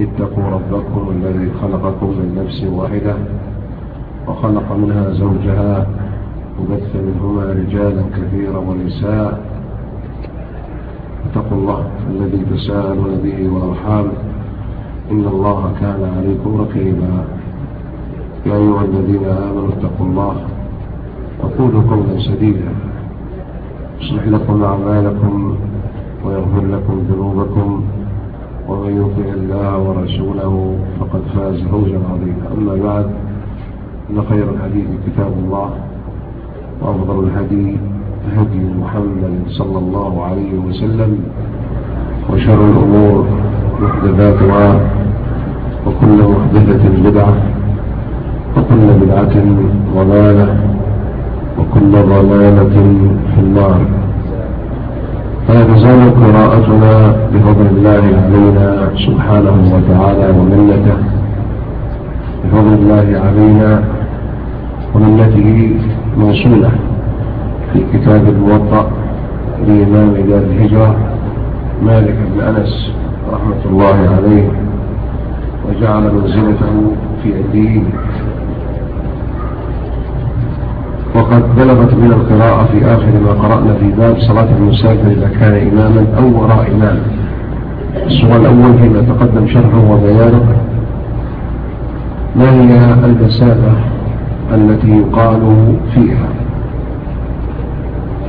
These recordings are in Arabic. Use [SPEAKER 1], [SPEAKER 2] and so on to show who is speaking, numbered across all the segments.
[SPEAKER 1] اتقوا ربكم الذي خلقكم من نفس واحدة وخلق منها زوجها وبث منهما رجالا كثيرا ونساء. اتقوا الله الذي تساءلون به والأرحام. إن الله كان عليكم رقيبا. يا أيها الذين آمنوا اتقوا الله وقولوا قولا سديدا. يصلح لكم أعمالكم ويغفر لكم ذنوبكم. ومن يطع الله ورسوله فقد فاز فوزا عظيما. أما بعد إن خير الحديث كتاب الله وأفضل الهدي هدي محمد صلى الله عليه وسلم وشر الأمور محدثاتها وكل محدثة بدعة وكل بدعة ضلالة وكل ضلالة في النار. فلا تزال قراءتنا بفضل الله علينا سبحانه وتعالى ومنته بفضل الله علينا ومنته موصولة في كتاب الموطأ لإمام دار الهجرة مالك بن أنس رحمة الله عليه وجعل منزلته في الدين. وقد بلغت من القراءة في آخر ما قرأنا في باب صلاة المسافر إذا كان إماما أو وراء إمام. السؤال الأول فيما تقدم شرحه وبيانه ما هي المسافة التي يقال فيها؟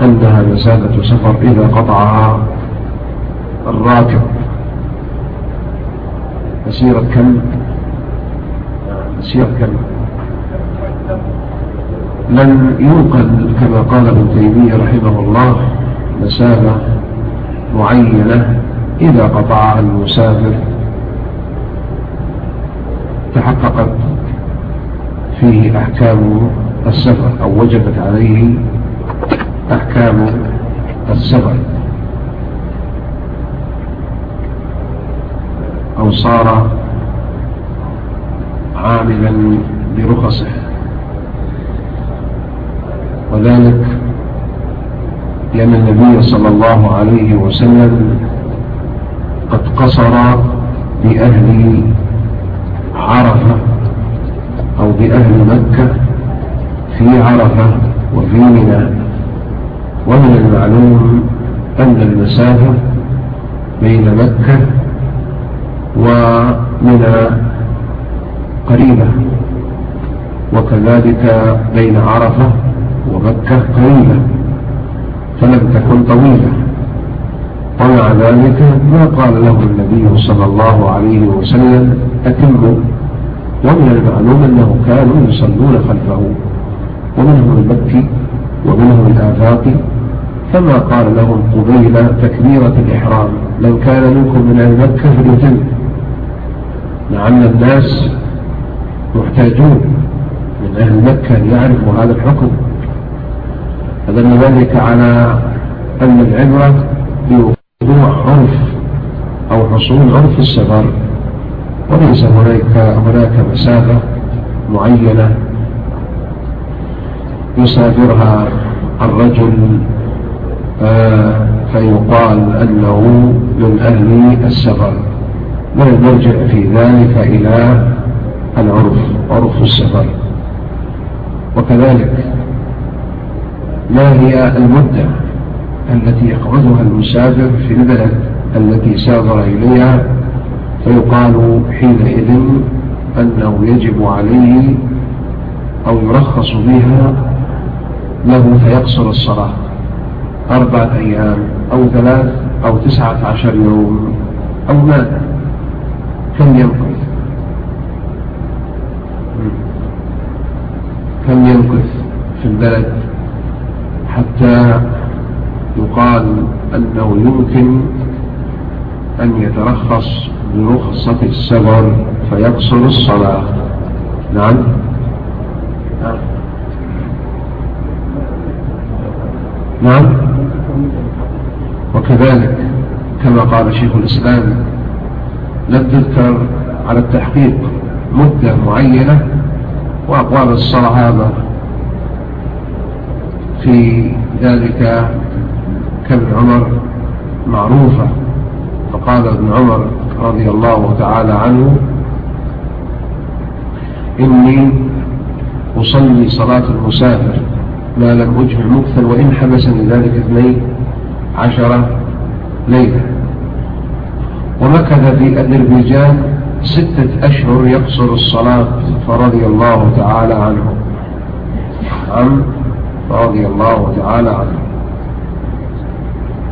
[SPEAKER 1] أنها مسافة سفر إذا قطعها الراكب. مسيرة كم؟ مسيرة كم؟ لم ينقل كما قال ابن تيمية رحمه الله مسافة معينة إذا قطعها المسافر. تحققت فيه أحكام السفر أو وجبت عليه أحكام السفر. أو صار عاملا برخصه. وذلك لأن النبي صلى الله عليه وسلم قد قصر بأهل عرفة أو بأهل مكة في عرفة وفي منى. ومن المعلوم أن المسافة بين مكة ومنى قريبة وكذلك بين عرفة ومكة قريبة فلم تكن طويلة. ومع ذلك ما قال له النبي صلى الله عليه وسلم أتموا ومن المعلوم أنه كانوا يصلون خلفه. ومنهم المكي ومنهم الآفاقي فما قال لهم قبيل تكبيرة الإحرام لو كان منكم من أهل مكة فليتم. لعل الناس محتاجون من أهل مكة يعرفوا هذا الحكم. فدل ذلك على أن العبرة بوضوع عرف أو حصول عرف السفر. وليس هناك هناك مسافة معينة يسافرها الرجل آه فيقال أنه من أهل السفر. ونرجع في ذلك إلى العرف عرف السفر. وكذلك ما هي المدة التي يقعدها المسافر في البلد التي سافر إليها فيقال حينئذ أنه يجب عليه أو يرخص بها له فيقصر الصلاة أربعة أيام أو ثلاث أو تسعة عشر يوم أو ماذا كم يمكث كم يمكث في البلد؟ حتى يقال أنه يمكن أن يترخص برخصة السفر فيقصر الصلاة. نعم نعم. نعم. وكذلك كما قال شيخ الإسلام لم تذكر على التحقيق مدة معينة وأقوال الصحابة. في ذلك كابن عمر معروفة. فقال ابن عمر رضي الله تعالى عنه إني أصلي صلاة المسافر ما لم أجمع مكثا وإن حبسني ذلك اثني عشر ليلة. ومكث في أذربيجان ستة أشهر يقصر الصلاة فرضي الله تعالى عنه. عم رضي الله تعالى عنه.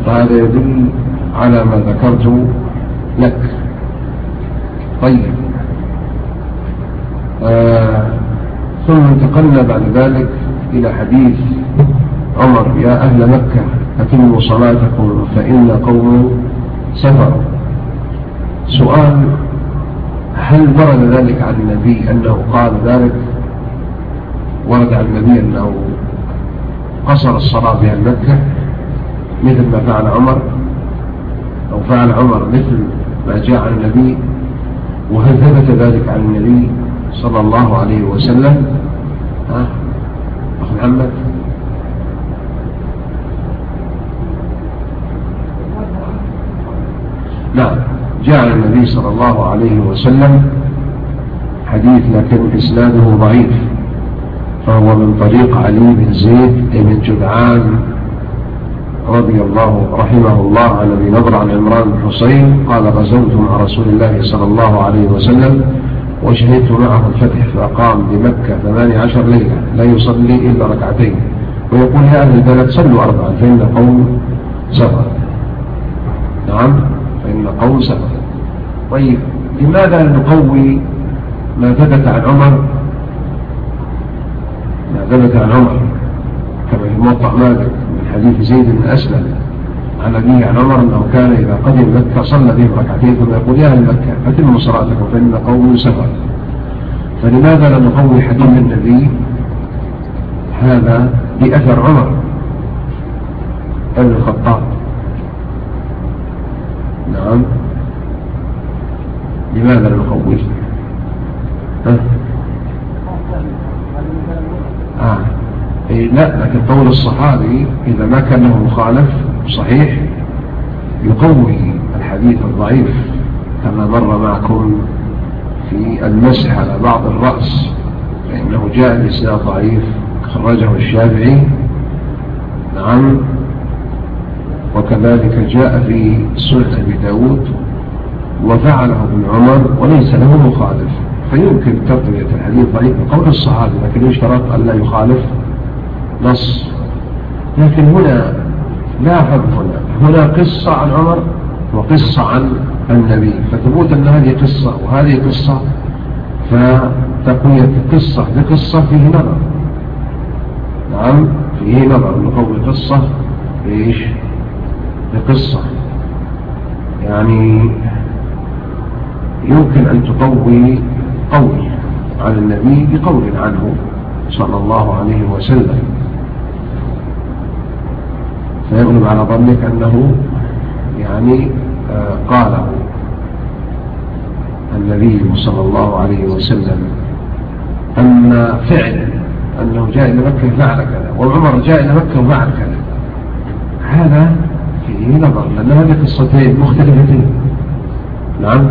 [SPEAKER 1] فهذا يدل على ما ذكرت لك. طيب. آه ثم انتقلنا بعد ذلك إلى حديث عمر يا أهل مكة أتموا صلاتكم فإن قوم سفر سؤال هل ورد ذلك عن النبي أنه قال ذلك؟ ورد عن النبي أنه قصر الصلاة بها مكة مثل ما فعل عمر أو فعل عمر مثل ما جاء عن النبي وهل ثبت ذلك عن النبي صلى الله عليه وسلم؟ ها؟ أخ محمد. نعم جاء النبي صلى الله عليه وسلم حديث لكن إسناده ضعيف. فهو من طريق علي بن زيد بن جدعان رضي الله رحمه الله عن أبي نضر عن عمران بن حسين قال غزوت مع رسول الله صلى الله عليه وسلم وشهدت معه الفتح فأقام بمكة ثماني عشر ليلة لا يصلي إلا ركعتين. ويقول يا أهل البلد صلوا أربعا فإن قوم سفر نعم فإن قوم سفر طيب لماذا نقوي ما ثبت عن عمر؟ ثبت عن عمر كما في موطأ مالك من حديث زيد بن أسلم عن أبيه عن عمر أنه كان إذا قدم مكة صلى بهم ركعتين ثم يقول يا أهل مكة أتموا صلاتكم فإن قوم سفر. فلماذا لا نقوي حديث النبي هذا بأثر عمر ابن الخطاب؟ نعم. لماذا لا نقوي ها؟ آه. إيه لا لكن قول الصحابي إذا ما كان له مخالف صحيح يقوي الحديث الضعيف كما مر معكم في المسح على بعض الرأس فإنه جاء الإسناد ضعيف خرجه الشافعي. نعم. وكذلك جاء في سنة أبي داود وفعله ابن عمر وليس له مخالف. فيمكن تقوية الحديث ضعيف بقول الصحابي لكن يشترط أن لا يخالف نص. لكن هنا لاحظ هنا. هنا قصة عن عمر وقصة عن النبي. فثبوت أن هذه قصة وهذه قصة فتقوية قصة لقصة فيه نظر. نعم فيه نظر نقوي قصة إيش؟ لقصة يعني يمكن أن تقوي قول عن النبي بقول عنه صلى الله عليه وسلم. فيغلب على ظنك أنه يعني آه، قاله النبي صلى الله عليه وسلم أما فعل أنه جاء إلى مكة فعل كذا وعمر جاء إلى مكة وفعل كذا. هذا فيه نظر لأن هذه قصتين مختلفتين. نعم.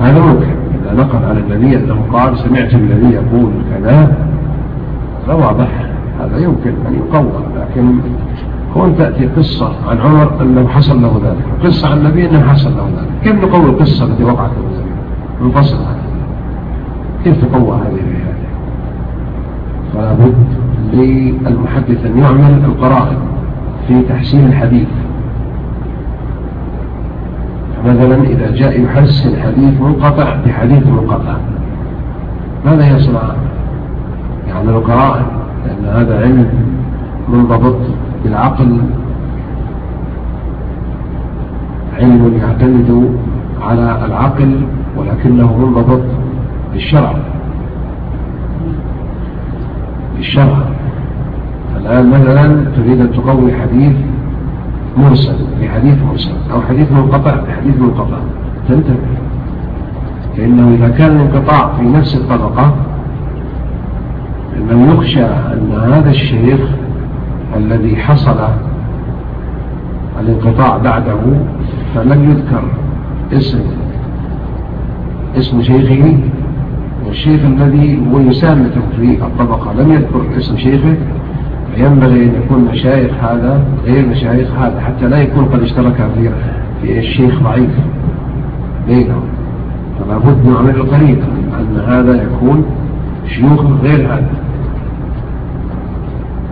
[SPEAKER 1] هذا ممكن إذا نقل على النبي أنه قال سمعت النبي يقول كذا فواضح هذا يمكن أن يقوى لكن كون تأتي قصة عن عمر أنه حصل له ذلك قصة عن النبي أنه حصل له ذلك. كيف نقوى القصة التي وقعت له منفصلة كيف تقوى هذه الرواية؟ فلا بد للمحدث أن يعمل القرائن. في تحسين الحديث. مثلا إذا جاء يحسن حديث منقطع بحديث منقطع. ماذا يصنع؟ يعمل قرائن لأن هذا علم منضبط بالعقل علم يعتمد على العقل ولكنه منضبط بالشرع. بالشرع. الآن مثلا تريد أن تقوي حديث مرسل في حديث مرسل أو حديث منقطع في حديث منقطع. تنتبه. فإنه إذا كان الانقطاع في نفس الطبقة إنه يخشى أن هذا الشيخ الذي حصل الانقطاع بعده فلم يذكر اسم اسم شيخه. والشيخ الذي هو يسامته في الطبقة لم يذكر اسم شيخه. فينبغي أن يكون مشايخ هذا غير مشايخ هذا حتى لا يكون قد اشترك في في الشيخ ضعيف. بينهم فلا بد من عمل طريقة أن هذا يكون شيوخ غير هذا.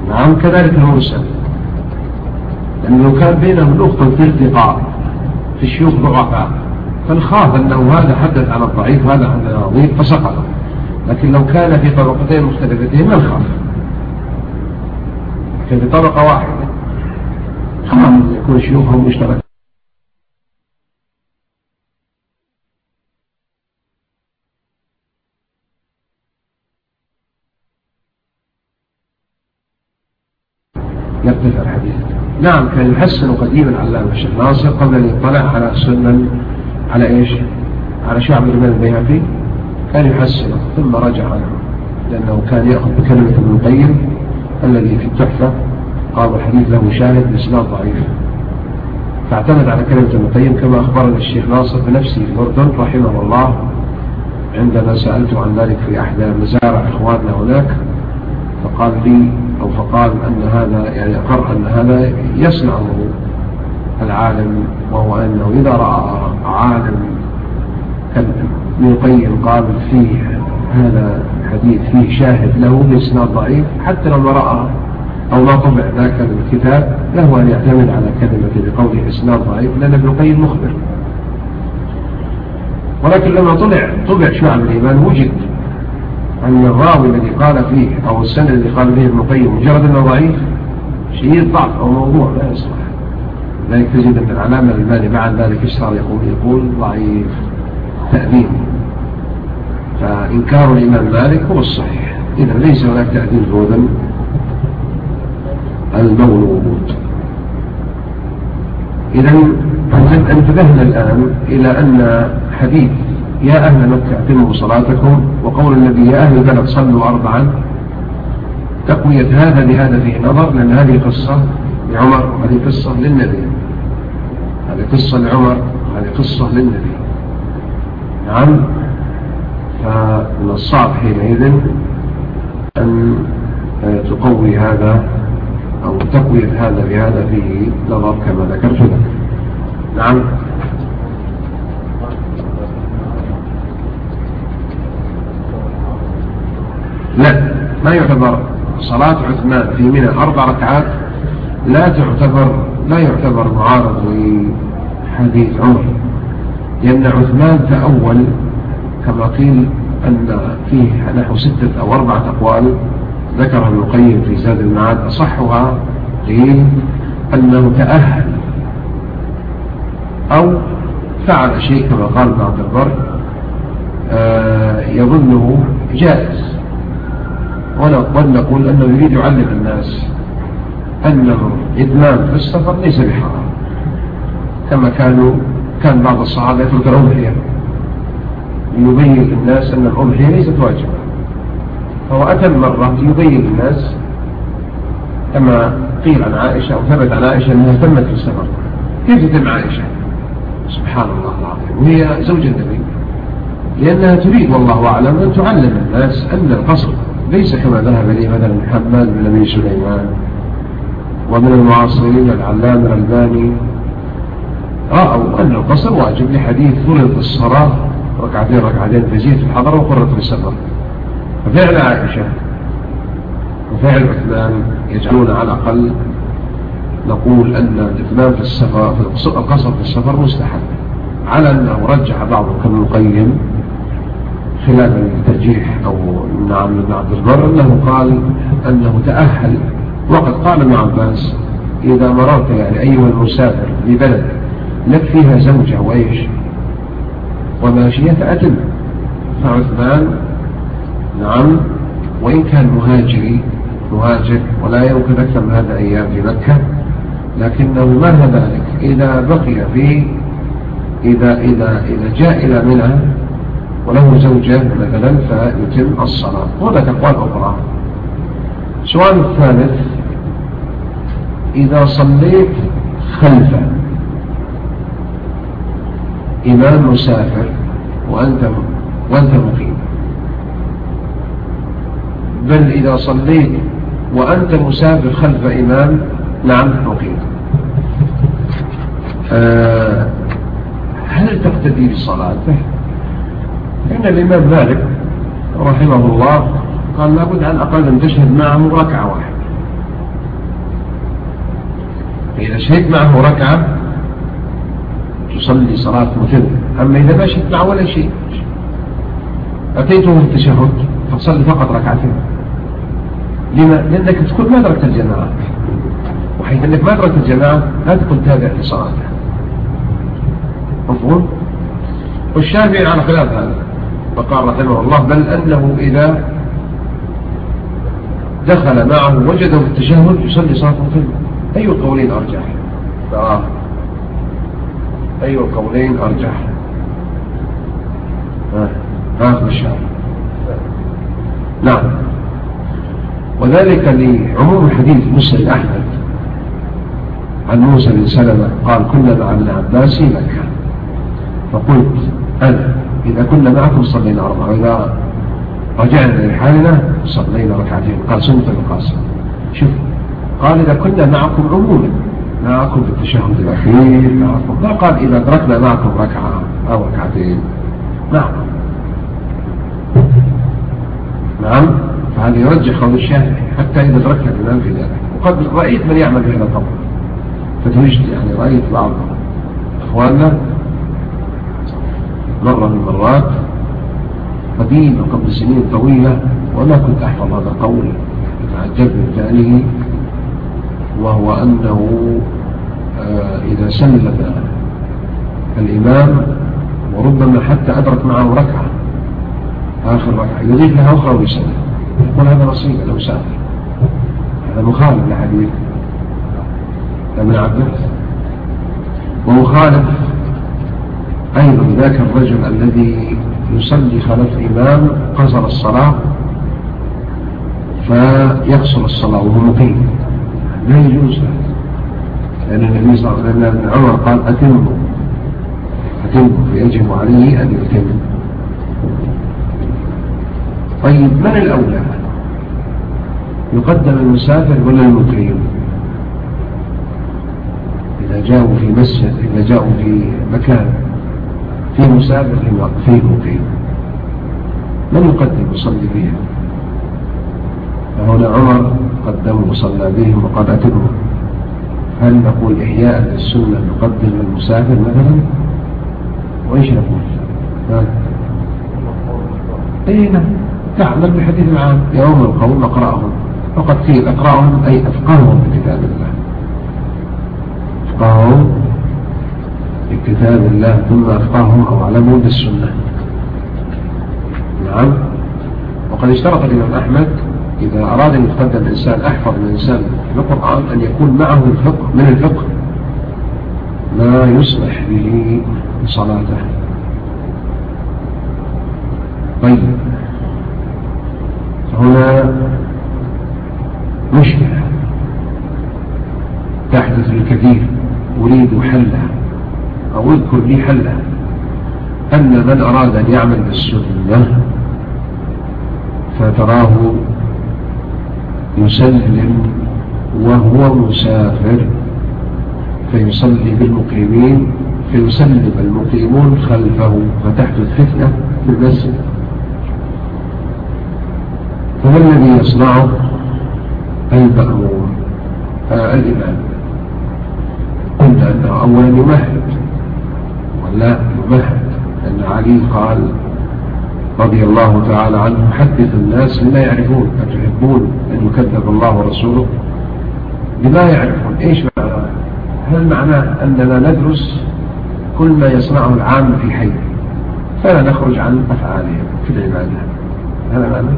[SPEAKER 1] نعم كذلك المرسل لأنه لو كان بينهم نقطة في ارتقاء في الشيوخ ضعفاء فنخاف أنه هذا حدث عن الضعيف هذا عن العظيم فسقط. لكن لو كان في طبقتين مختلفتين ما نخاف لكن في طبقة واحدة. خاف يكون شيوخهم مشترك يرتفع الحديث. نعم كان يحسن قديما علامة الشيخ ناصر قبل أن يطلع على سنن على إيش؟ على شعب الإمام البيهقي كان يحسنه ثم رجع عنه لأنه كان يأخذ بكلمة ابن القيم. الذي في التحفة قال الحديث له شاهد بإسناد ضعيف. فاعتمد على كلمة ابن القيم كما أخبرنا الشيخ ناصر بنفسه في الأردن رحمه الله. عندما سألته عن ذلك في أحدى مزارع إخواننا هناك فقال لي أو فقال أن هذا يعني أقر أن هذا يصنعه العالم وهو أنه إذا رأى عالم ابن القيم قال فيه هذا الحديث فيه شاهد له بإسناد ضعيف حتى لو رأى أو ما طبع ذاك الكتاب له أن يعتمد على كلمة بقوله إسناد ضعيف لأن ابن القيم مخبر. ولكن لما طلع طبع شعب الإيمان وجد أن الراوي الذي قال فيه أو السنة الذي قال فيه ابن القيم مجرد أنه ضعيف شيء ضعف أو موضوع لا يصلح. ذلك تجد أن العلامة الألباني بعد ذلك يشتغل يقول يقول ضعيف. تأديب فإنكار الإمام مالك هو الصحيح. إذا ليس هناك تأديب هو المولود إذا انتبهنا الآن إلى أن حديث يا أهل مكة أتموا صلاتكم وقول النبي يا أهل البلد صلوا أربعا. تقوية هذا لهذا فيه نظر لأن هذه قصة لعمر وهذه قصة للنبي. هذه قصة لعمر وهذه قصة للنبي. نعم. فمن الصعب حينئذ أن تقوي هذا أو تقوية هذا بهذا فيه نظر كما ذكرت لك. نعم. لا. ما يعتبر صلاة عثمان في منى أربع ركعات؟ لا تعتبر لا يعتبر معارض لحديث عمر. لأن عثمان تأول كما قيل أن فيه نحو ستة أو أربعة أقوال ذكرها ابن القيم في زاد المعاد أصحها قيل أنه تأهل أو فعل شيء كما قال ابن عبد البر آه، يظنه جائز. ونقول أنه يريد يعلم الناس أنه إدمان في السفر ليس بحرام كما كانوا كان بعض الصحابة يترك الأضحية ليبين للناس أن الأضحية ليست واجبة. فهو أتى مرة يبين للناس كما قيل عن عائشة وثبت عن عائشة أنها تمت في السفر كيف تتم عائشة؟ سبحان الله العظيم. وهي زوج النبي. لأنها تريد والله أعلم أن تعلم الناس أن القصر ليس كما ذهب إليه مثلا محمد بن أبي سليمان ومن المعاصرين العلام الألباني رأوا أن القصر واجب لحديث فرض الصلاة ركعتين ركعتين تزيد في الحضر وقرة في السفر. ففعل عائشة وفعل عثمان يجعلون على الأقل نقول أن الإتمام في السفر في القصر في السفر مستحب. على أنه رجح بعضهم كالمقيم خلال الترجيح أو نعم ابن عبد البر أنه قال أنه تأهل. وقد قال ابن عباس إذا مررت يعني أيها المسافر ببلد لك فيها زوجة وإيش؟ وماشية فأتم فعثمان نعم. وإن كان مهاجري مهاجر ولا يمكن أكثر من هذا أيام في مكة. لكنه مر ذلك. إذا بقي في إذا, إذا, إذا جاء إلى منى وله زوجة مثلا فيتم الصلاة. هناك أقوال أخرى. السؤال الثالث. إذا صليت خلف إمام مسافر وأنت, وأنت مقيم. بل إذا صليت وأنت مسافر خلف إمام نعم مقيم. آه هل تقتدي بصلاته؟ إن الإمام مالك رحمه الله قال لابد على الأقل أن تشهد معه ركعة واحدة. إذا شهدت معه ركعة تصلي صلاة مثل أما إذا ما معه ولا شيء. أتيته التشهد فتصلي فقط ركعتين. لما؟ لأنك تكون ما أدركت الجماعة. وحيث أنك ما أدركت الجماعة لا تكون تابع لصلاتها مفهوم؟ والشافعي على خلاف هذا. فقال رحمه الله بل أنه إذا دخل معه وجده في التشهد يصلي صلاة مثل أي القولين أرجح؟ آه. أي القولين أرجح؟ هذا الشعر نعم. وذلك لعموم حديث مسلم أحمد عن موسى بن سلمة قال كنا مع ابن عباس في مكة. فقلت أنا إذا كنا معكم صلينا أربعة وإذا رجعنا لحالنا صلينا ركعتين. قال سنة القاسم شوف قال إذا كنا معكم عموما. في التشهد الأخير. ما قال إذا أدركنا معكم ركعة أو ركعتين. نعم. نعم. فهذا يرجح قول الشافعي حتى إذا أدركنا الإمام في ذلك وقد رأيت من يعمل بهذا القول. فتوجد يعني رأيت بعض إخواننا مرة من المرات قديم قبل سنين طويلة وما كنت أحفظ هذا القول تعجبت من ثانية وهو أنه آه، إذا سلم الإمام وربما حتى أدرك معه ركعة آخر ركعة يضيف لها أخرى ويسلم يقول هذا نصيب لو سافر هذا مخالف لحديث ابن عباس. ومخالف أيضا ذاك الرجل الذي يصلي خلف إمام قصر الصلاة فيقصر الصلاة وهو مقيم. لا يجوز لأن النبي صلى الله عليه وسلم ابن عمر قال أتموا أتموا فيجب عليه أن يتم طيب من الأولى؟ يقدم المسافر ولا المقيم؟ إذا جاءوا في مسجد إذا جاءوا في مكان في مسافر فيه مقيم من يقدم يصلي بهم؟ فهنا عمر قدم وصلى بهم وقد أتموا هل نقول إحياء للسنة نقدم المسافر مثلا؟ وإيش نقول؟ أي نعم. تعمل بحديث العام. يوم القوم أقرأهم. وقد قيل أقرأهم أي أفقاهم بكتاب الله. أفقاهم بكتاب الله ثم أفقاهم أو علمهم بالسنة. نعم. وقد اشترط الإمام أحمد إذا أراد أن يتقدم الإنسان أحفظ الإنسان القرآن أن يكون معه الفقه من الفقه؟ ما يصلح به صلاته طيب. هنا مشكلة. تحدث الكثير. أريد حلها. أو اذكر لي حلها. أن من أراد أن يعمل بالسنة فتراه يسلم وهو مسافر فيصلي بالمقيمين فيسلم المقيمون خلفه فتحدث فتنة في المسجد. فما الذي يصنعه المأمور آه الإمام قلنا أنه أولا يمهد ولا يمهد أن علي قال رضي الله تعالى عنه حدث الناس بما يعرفون أتحبون أن يكذب الله ورسوله بما يعرفون. إيش معنى؟ هل معناه أننا ندرس كل ما يصنعه العام في حي؟ فلا نخرج عن أفعالهم في العبادة. هذا معنى؟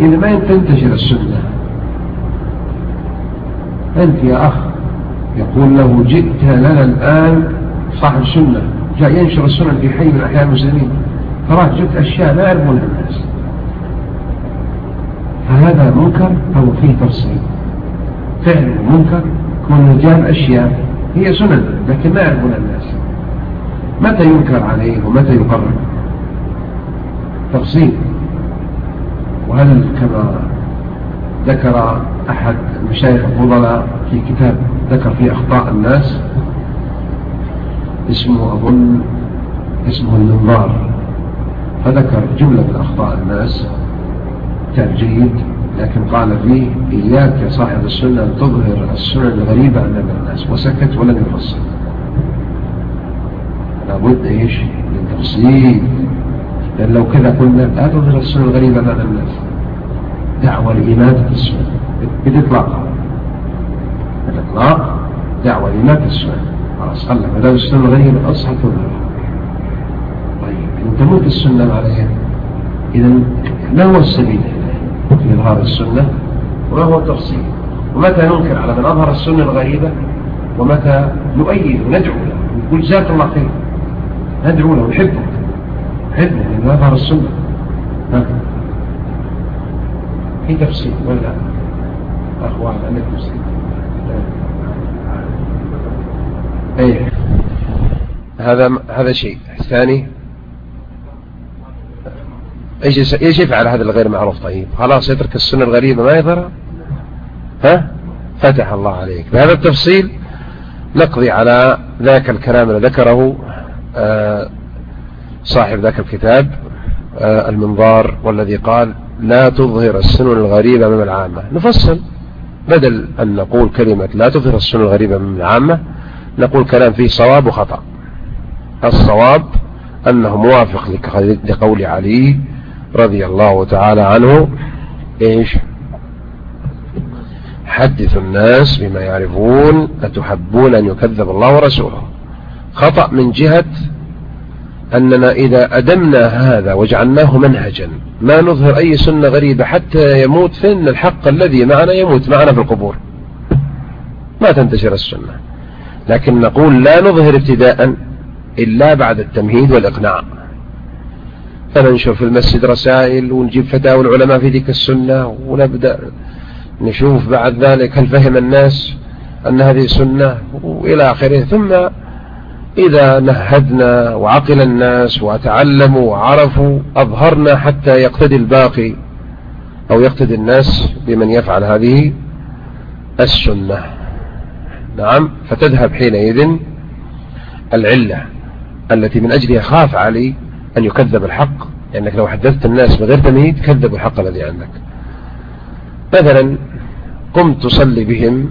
[SPEAKER 1] إذا ما تنتشر السنة. أنت يا أخ يقول له جئت لنا الآن صاحب السنة جاء ينشر السنة في حي من أحياء المسلمين. تراك جئت أشياء لا يعرفونها الناس. فهذا منكر أو فيه تفصيل. فعل منكر كون جاب أشياء هي سنن لكن ما يعرفونها الناس. متى ينكر عليه ومتى يقرر؟ تفصيل. وهل كما ذكر أحد المشايخ الفضلاء في كتاب ذكر فيه أخطاء الناس اسمه أظن اسمه المنظار فذكر جملة من أخطاء الناس. كتاب جيد لكن قال فيه إياك يا صاحب السنة أن تظهر السنن الغريبة أمام الناس. وسكت ولم يفصل. لابد إيش؟ من تفصيل. لأن لو كذا قلنا لا تظهر السنة الغريبة أمام الناس. دعوة لإماتة السنة. بالإطلاق. الإطلاق دعوة لإماتة السنة. خلاص خلى ما دام السنة الغريبة أصحى تظهر. طيب إن تموت السنة عليها إذا ما هو السبيل في إظهار السنة؟ وما هو التفصيل؟ ومتى ننكر على من أظهر السنة الغريبة؟ ومتى نؤيد وندعو له؟ ونقول جزاك الله خير. ندعو له ونحبه نحبه لأنه أظهر السنة. في تفصيل ولا؟ أخوان عندك تفصيل. أي. هذا هذا شيء. الثاني؟ إيش إيش يفعل هذا الغير معروف؟ طيب خلاص يترك السنة الغريبة ما يظهر؟ ها؟ فتح الله عليك. بهذا التفصيل نقضي على ذاك الكلام الذي ذكره آه، صاحب ذاك الكتاب آه، المنظار والذي قال لا تظهر السنن الغريبة من العامة. نفصل. بدل أن نقول كلمة لا تظهر السنن الغريبة من العامة نقول كلام فيه صواب وخطأ. الصواب أنه موافق لقول علي رضي الله تعالى عنه إيش؟ حدث الناس بما يعرفون أتحبون أن يكذب الله ورسوله. خطأ من جهة أننا إذا أدمنا هذا وجعلناه منهجا ما نظهر أي سنة غريبة حتى يموت فإن الحق الذي معنا يموت معنا في القبور. ما تنتشر السنة. لكن نقول لا نظهر ابتداء إلا بعد التمهيد والإقناع. فننشر في المسجد رسائل ونجيب فتاوى العلماء في ذيك السنة ونبدأ نشوف بعد ذلك هل فهم الناس أن هذه سنة وإلى آخره. ثم إذا نهدنا وعقل الناس وتعلموا وعرفوا أظهرنا حتى يقتدي الباقي أو يقتدي الناس بمن يفعل هذه السنة. نعم فتذهب حينئذ العلة التي من أجلها خاف علي أن يكذب الحق لأنك لو حدثت الناس بغير تمهيد كذبوا الحق الذي عندك. مثلا قمت تصلي بهم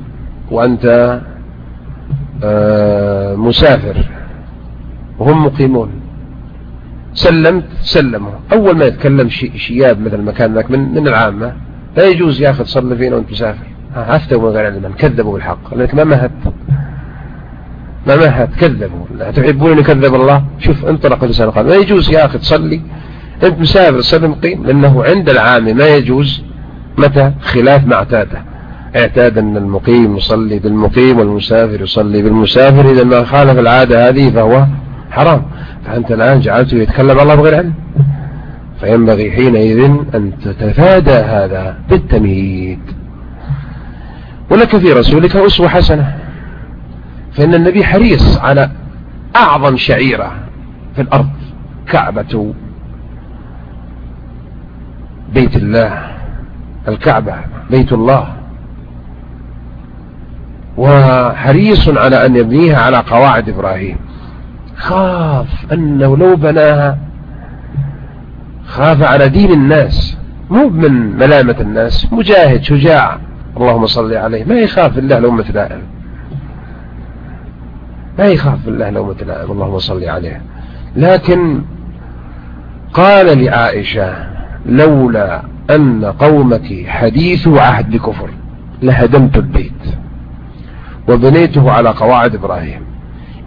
[SPEAKER 1] وأنت آه، مسافر وهم مقيمون. سلمت سلموا. أول ما يتكلم شياب مثل المكان ذاك من, من العامة لا يجوز يا أخي تصلي فينا وأنت مسافر. أفتوا من غير علم كذبوا بالحق لأنك ما مهت ما مهت كذبوا تحبون أن يكذب الله؟ شوف انطلق لسان قال ما يجوز يا أخي تصلي؟ أنت مسافر تصلي مقيم لأنه عند العام ما يجوز متى؟ خلاف ما اعتاده اعتاد أن المقيم يصلي بالمقيم والمسافر يصلي بالمسافر إذا ما خالف العادة هذه فهو حرام. فأنت الآن جعلته يتكلم الله بغير علم. فينبغي حينئذ أن تتفادى هذا بالتمهيد. ولك في رسولك أسوة حسنة. فإن النبي حريص على أعظم شعيرة في الأرض كعبة بيت الله. الكعبة بيت الله. وحريص على أن يبنيها على قواعد إبراهيم. خاف أنه لو بناها خاف على دين الناس. مو من ملامة الناس مجاهد شجاع. اللهم صل عليه. ما يخاف الله لو لائم ما يخاف الله لو لائم اللهم صل عليه. لكن قال لعائشة لولا أن قومك حديث عهد بكفر لهدمت البيت وبنيته على قواعد إبراهيم.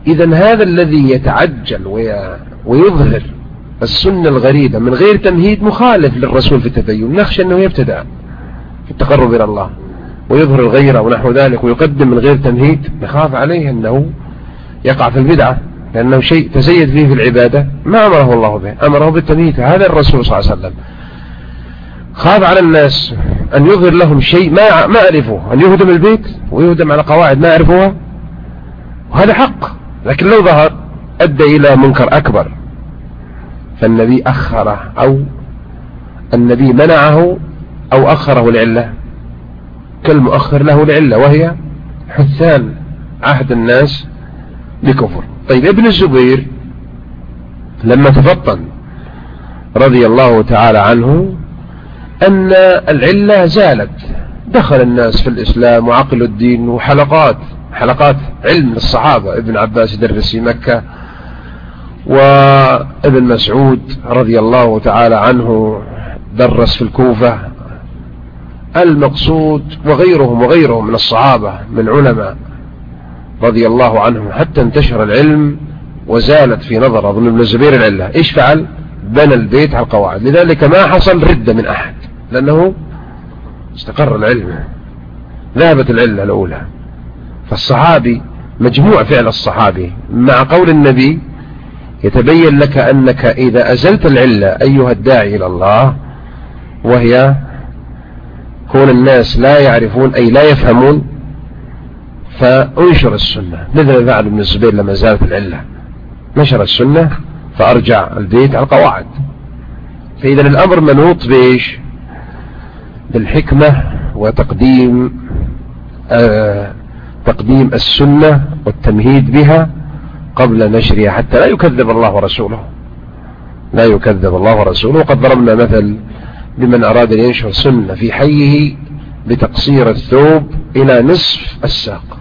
[SPEAKER 1] إذا هذا الذي يتعجل ويظهر السنة الغريبة من غير تمهيد مخالف للرسول في التدين. نخشى أنه يبتدع في التقرب إلى الله ويظهر الغيرة ونحو ذلك ويقدم من غير تمهيد. نخاف عليه أنه يقع في البدعة لأنه شيء تزيد فيه في العبادة ما أمره الله به أمره بالتمهيد هذا الرسول صلى الله عليه وسلم. خاف على الناس أن يظهر لهم شيء ما ما أعرفه أن يهدم البيت ويهدم على قواعد ما أعرفها وهذا حق. لكن لو ظهر أدى إلى منكر أكبر. فالنبي أخره أو النبي منعه أو أخره لعلة كالمؤخر له لعلة وهي حثان عهد الناس بكفر. طيب ابن الزبير لما تفطن رضي الله تعالى عنه أن العلة زالت. دخل الناس في الإسلام وعقل الدين وحلقات حلقات علم الصحابة ابن عباس يدرس في مكة وابن مسعود رضي الله تعالى عنه درس في الكوفة. المقصود وغيرهم وغيرهم من الصحابة من علماء. رضي الله عنهم حتى انتشر العلم وزالت في نظر أظن ابن الزبير العلة. إيش فعل؟ بنى البيت على القواعد. لذلك ما حصل ردة من أحد لأنه استقر العلم ذهبت العلة الأولى. فالصحابي مجموع فعل الصحابي. مع قول النبي يتبين لك أنك إذا أزلت العلة أيها الداعي إلى الله وهي كون الناس لا يعرفون أي لا يفهمون فأنشر السنة. مثل فعل ابن الزبير لما زالت العلة. نشر السنة فأرجع البيت على القواعد. فإذا الأمر منوط بإيش؟ بالحكمة وتقديم آه تقديم السنة والتمهيد بها قبل نشرها حتى لا يكذب الله ورسوله. لا يكذب الله ورسوله. وقد ضربنا مثل بمن أراد أن ينشر سنة في حيه بتقصير الثوب إلى نصف الساق.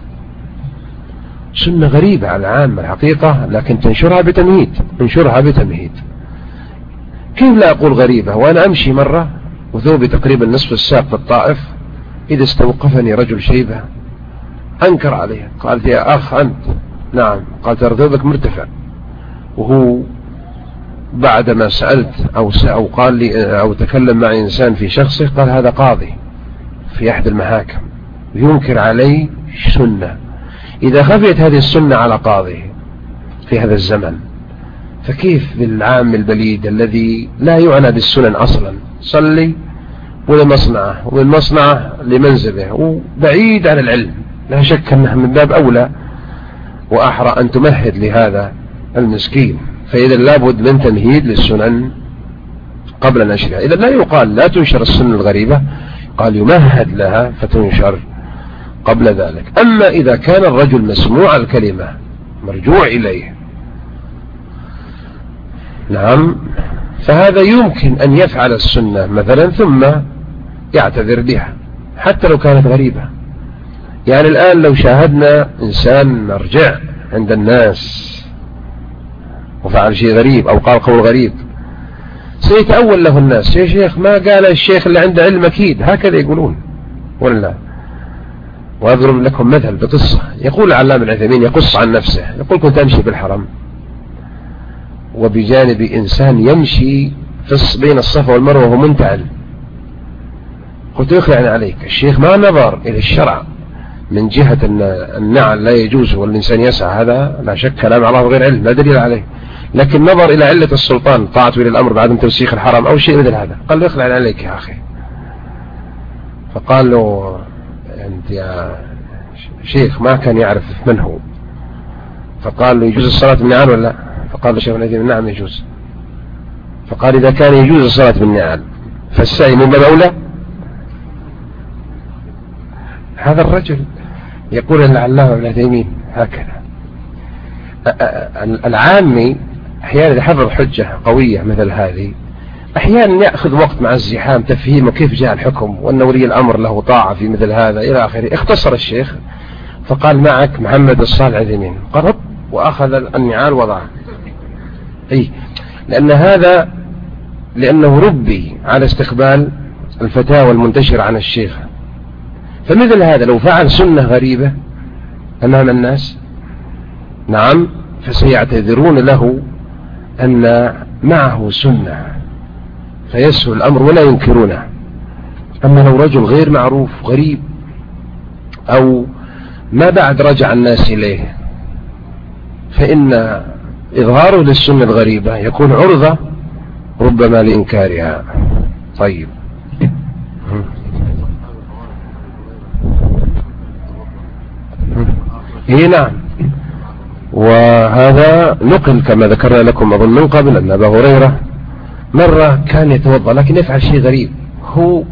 [SPEAKER 1] سنة غريبة على العامة الحقيقة لكن تنشرها بتمهيد انشرها بتمهيد. كيف لا أقول غريبة؟ وأنا أمشي مرة وثوبي تقريبا نصف الساق في الطائف إذا استوقفني رجل شيبة أنكر عليه. قال يا أخ أنت. نعم. قال ترى ثوبك مرتفع. وهو بعدما سألت أو, أو قال لي أو تكلم مع إنسان في شخصه قال هذا قاضي في أحد المحاكم. ينكر علي سنة. إذا خفيت هذه السنة على قاضي في هذا الزمن فكيف بالعام البليد الذي لا يعنى بالسنن أصلا؟ صلي ولمصنعه والمصنعة لمنزبه وبعيد عن العلم. لا شك أنها من باب أولى وأحرى أن تمهد لهذا المسكين. فإذا لابد من تمهيد للسنن قبل نشرها. إذا لا يقال لا تنشر السنة الغريبة قال يمهد لها فتنشر قبل ذلك. أما إذا كان الرجل مسموع الكلمة مرجوع إليه. نعم. فهذا يمكن أن يفعل السنة مثلا ثم يعتذر بها حتى لو كانت غريبة. يعني الآن لو شاهدنا إنسان مرجع عند الناس وفعل شيء غريب أو قال قول غريب سيتأول له الناس. يا شيخ ما قال الشيخ اللي عنده علم أكيد؟ هكذا يقولون ولا وأضرب لكم مثل بقصة. يقول العلام العثيمين يقص عن نفسه. يقول كنت أمشي بالحرم وبجانب إنسان يمشي في بين الصفا والمروة وهو منتعل. قلت يخلعني عليك. الشيخ ما نظر إلى الشرع من جهة أن النعل لا يجوز والإنسان يسعى. هذا لا شك كلام الله غير علم لا دليل عليه. لكن نظر إلى علة السلطان طاعته إلى الأمر بعدم توسيخ الحرام أو شيء مثل هذا. قال له اخلعني عليك يا أخي. فقال له أنت يا شيخ ما كان يعرف من هو فقال له يجوز الصلاة بالنعال ولا فقال له شيخ الذين نعم يجوز. فقال إذا كان يجوز الصلاة بالنعال فالسعي من باب أولى؟ هذا الرجل يقول العلامة ابن تيمين هكذا. العامي أحيانا يحفظ حجة قوية مثل هذه. أحيانا يأخذ وقت مع الزحام تفهيمه كيف جاء الحكم وأن ولي الأمر له طاعة في مثل هذا إلى آخره. اختصر الشيخ فقال معك محمد الصالح عثيمين قرب وأخذ النعال وضعه. أي لأن هذا لأنه ربي على استقبال الفتاوى المنتشرة عن الشيخ. فمثل هذا لو فعل سنة غريبة أمام الناس نعم فسيعتذرون له أن معه سنة. فيسهل الأمر ولا ينكرونه. أما لو رجل غير معروف غريب أو ما بعد رجع الناس إليه فإن إظهاره للسنة الغريبة يكون عرضة ربما لإنكارها. طيب. اي نعم. وهذا نقل كما ذكرنا لكم أظن من قبل أن أبا هريرة مرة كان يتوضأ لكن يفعل شيء غريب. هو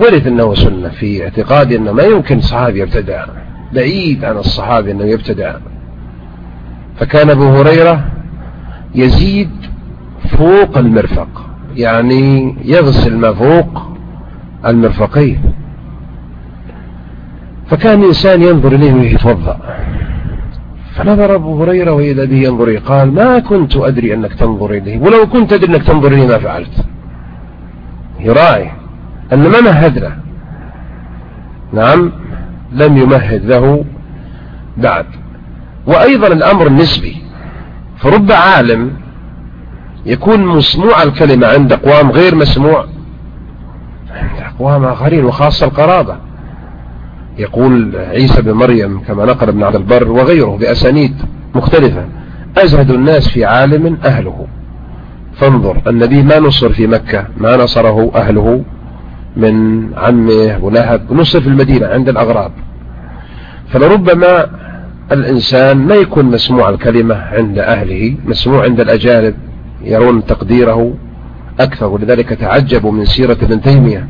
[SPEAKER 1] ورد أنه سنة في اعتقادي أنه ما يمكن صحابي يبتدع بعيد عن الصحابي أنه يبتدع. فكان أبو هريرة يزيد فوق المرفق يعني يغسل ما فوق المرفقين. فكان الإنسان ينظر إليه ويتوضأ. فنظر أبو هريرة وإذا به ينظر قال ما كنت أدري أنك تنظر إليه ولو كنت أدري أنك تنظر إليه ما فعلت. يراعي أن ما مهد له نعم لم يمهد له بعد. وأيضا الأمر النسبي فرب عالم يكون مسموع الكلمة عند أقوام غير مسموع. عند أقوام آخرين وخاصة القرابة. يقول عيسى بن مريم كما نقل ابن عبد البر وغيره بأسانيد مختلفة أزهد الناس في عالم أهله. فانظر النبي ما نصر في مكة ما نصره أهله من عمه ولهب نصر في المدينة عند الأغراب. فلربما الإنسان ما يكون مسموع الكلمة عند أهله مسموع عند الأجانب يرون تقديره أكثر ولذلك تعجبوا من سيرة ابن تيمية.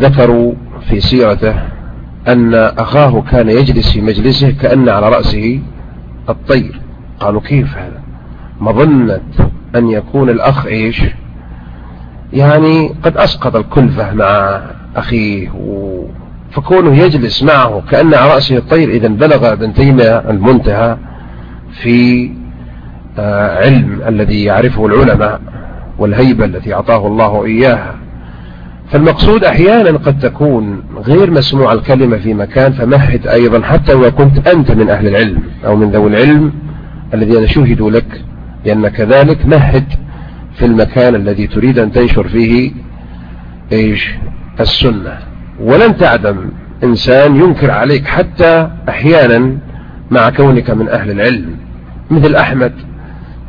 [SPEAKER 1] ذكروا في سيرته أن أخاه كان يجلس في مجلسه كأن على رأسه الطير. قالوا كيف هذا؟ مظنة أن يكون الأخ إيش؟ يعني قد أسقط الكلفة مع أخيه و... فكونه يجلس معه كأن على رأسه الطير إذا بلغ ابن تيمية المنتهى في آه، علم الذي يعرفه العلماء والهيبة التي أعطاه الله إياها. فالمقصود أحيانا قد تكون غير مسموع الكلمة في مكان فمهد أيضا حتى لو كنت أنت من أهل العلم أو من ذوي العلم الذين شهدوا لك لأن كذلك مهد في المكان الذي تريد أن تنشر فيه إيش؟ السنة. ولن تعدم إنسان ينكر عليك حتى أحيانا مع كونك من أهل العلم. مثل أحمد